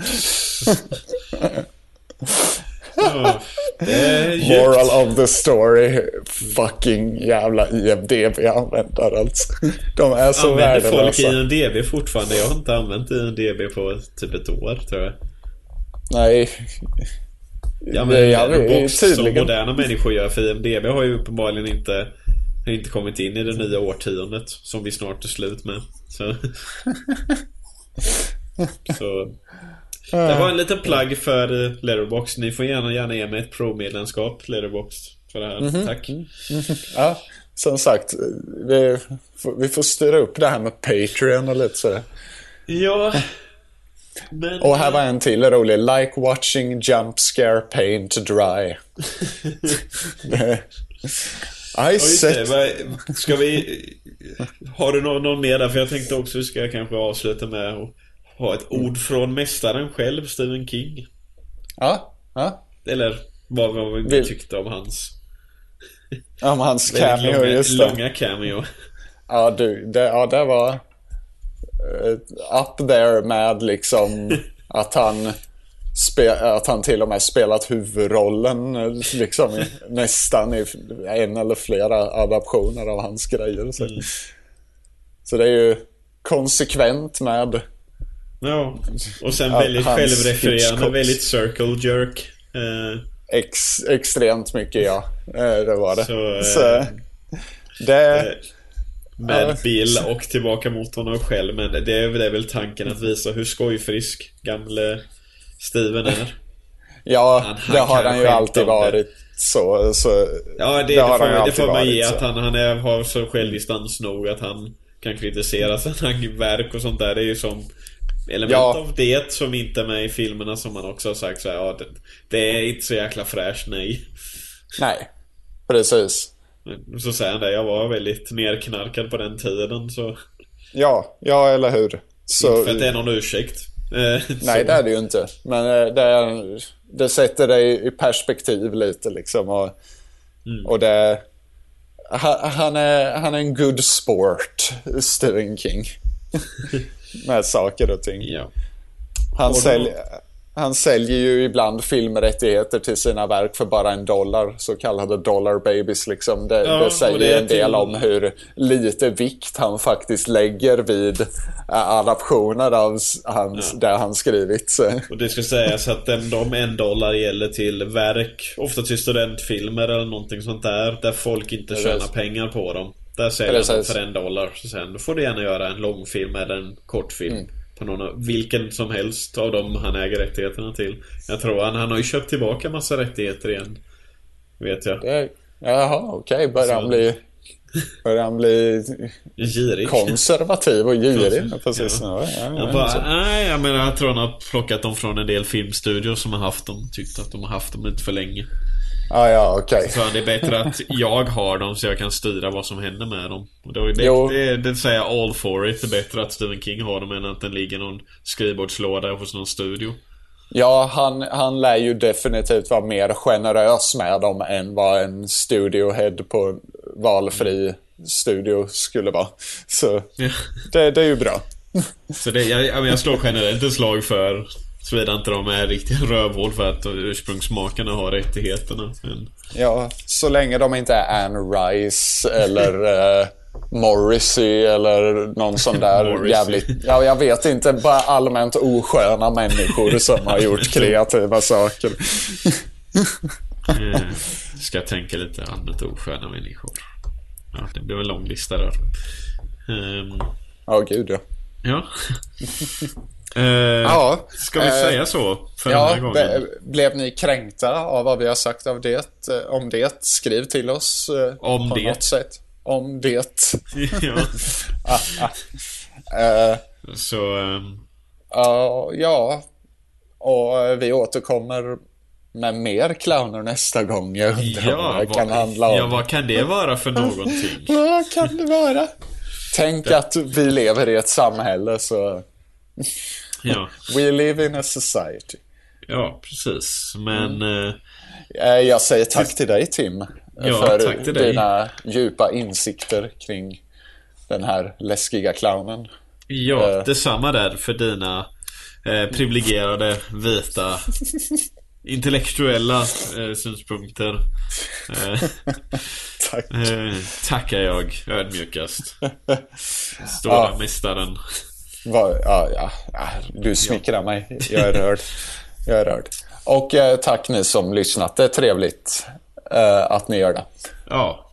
<laughs> oh, Moral of the story. Fucking jävla IMDB-användare alltså. De är så Använder värdelösa. folk IMDB fortfarande? Jag har inte använt IMDB på typ ett år tror jag. Nej. Ja men det är box som moderna människor gör. För IMDB har ju uppenbarligen inte, inte kommit in i det nya årtiondet. Som vi snart är slut med. Så... <laughs> så... Det var en liten plagg för eh, Letterbox. Ni får gärna, gärna ge mig ett Pro-medlemskap Letterbox för det här. Mm -hmm. Tack. Mm -hmm. <laughs> Ja, som sagt. Vi, vi får styra upp det här med Patreon och lite sådär. Ja. Men... Och här var en till rolig. Like watching jump scare paint dry. <laughs> I set... Ska vi... Har du någon, någon mer där? För jag tänkte också vi ska kanske avsluta med att ha ett ord från mästaren själv, Stephen King. Ja, ja. Eller vad, vad vi tyckte om hans... Om hans cameo, långa, just det. Långa cameo. Ja, du. Det, ja, det var... Uh, up there med liksom <laughs> att han att han till och med spelat huvudrollen liksom i, nästan i en eller flera adaptioner av hans grejer. Så, mm. så det är ju konsekvent med Ja, och sen väldigt självrefererande, väldigt circle jerk. Eh. Ex, extremt mycket ja, eh, det var det. Så, eh, så det... Eh, med Bill och tillbaka mot honom själv. Men det är, det är väl tanken att visa hur skojfrisk gamle Steven är. Ja, han, han det har han ju alltid varit. Så, så, ja, det, det, det får, det får man ge. Att han, han är, har så självdistans nog att han kan kritisera sina verk och sånt där. Det är ju som element ja. av det som inte är med i filmerna som man också har sagt så här, ja, det, det är inte så jäkla fräscht, nej. Nej, precis. Så säger han det, jag var väldigt nerknarkad på den tiden så... Ja, ja eller hur. Så... Inte för att det är någon ursäkt. Eh, Nej, det är det ju inte. Men eh, det, är, det sätter dig i perspektiv lite liksom. Och, mm. och det... Han är, han är en good sport, Stephen King. <laughs> Med saker och ting. Ja. Han säljer... han säljer ju ibland filmrättigheter till sina verk för bara en dollar. Så kallade dollar babies liksom. Det, Ja, det och säger det en del till- om hur lite vikt han faktiskt lägger vid eh, adaptioner av hans, det han skrivit. Så. Och det ska sägas att den, de en dollar gäller till verk, ofta till studentfilmer eller någonting sånt där. Där folk inte tjänar pengar på dem. Där säljer Precis. för en dollar. Så sen då får du gärna göra en långfilm eller en kortfilm. Mm. På någon, vilken som helst av dem han äger rättigheterna till. Jag tror han, han har ju köpt tillbaka massa rättigheter igen. Vet jag. Det, jaha, okej. Börjar Så- han bli... Börjar han bli Girig. konservativ och girig? Precis. Ja. Ja, ja, bara, nej, jag menar jag tror han har plockat dem från en del filmstudios som har haft dem. Tyckt att de har haft dem lite för länge. Ja, ja okej. Så det är bättre att jag har dem så jag kan styra vad som händer med dem. Och då är Jo. det, det, det säger all for it. Det är bättre att Stephen King har dem än att den ligger i någon skrivbordslåda hos någon studio. Ja, han, han lär ju definitivt vara mer generös med dem än vad en studiohead på valfri studio skulle vara. Så Ja. det, det är ju bra. Så det, jag, jag, jag slår generellt ett slag för Såvida inte de är riktiga <laughs> rövhål för att ursprungsmakarna har rättigheterna. Men, Ja, så länge de inte är Anne Rice eller <laughs> eh, Morrissey eller någon sån där <laughs> jävligt... Ja, jag vet inte. Bara allmänt osköna människor som har gjort kreativa saker. eh, ska jag tänka lite allmänt osköna människor. Ja, det blir en lång lista där. Ehm, Ja, gud ja. ja. Eh, Ja, Ska vi eh, säga så för den här Ja, gången? blev ni kränkta av vad vi har sagt av det? Eh, Om det, skriv till oss eh, Om på det. något sätt. Om det. <laughs> ja. <laughs> Eh, Så... ehm, Ja, ja. Och eh, vi återkommer med mer clowner nästa gång. Jag undrar Ja, vad det kan handla om. ja, vad kan det vara för någonting? <laughs> Vad kan det vara? Tänk att vi lever i ett samhälle så... Ja, We live in a society. ja precis. Men... eh, Eh, Jag säger tack till dig Tim. eh, Ja, för till dig. dina djupa insikter kring den här läskiga clownen. Ja, Eh. detsamma där för dina eh, privilegierade vita <laughs> intellektuella eh, synpunkter. Eh, <laughs> Tack. eh, tackar jag ödmjukast. <laughs> Stora Ja. mästaren. Va, ja, ja, du smickrar mig. Jag är rörd. Jag är rörd. Och eh, tack ni som lyssnat. Det är trevligt eh, att ni gör det. Ja.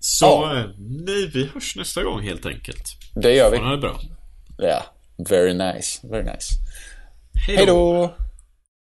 Så Ja. eh, nej, vi hörs nästa gång helt enkelt. Det gör vi. Ha det bra. Ja, very nice. Very nice. Hej då!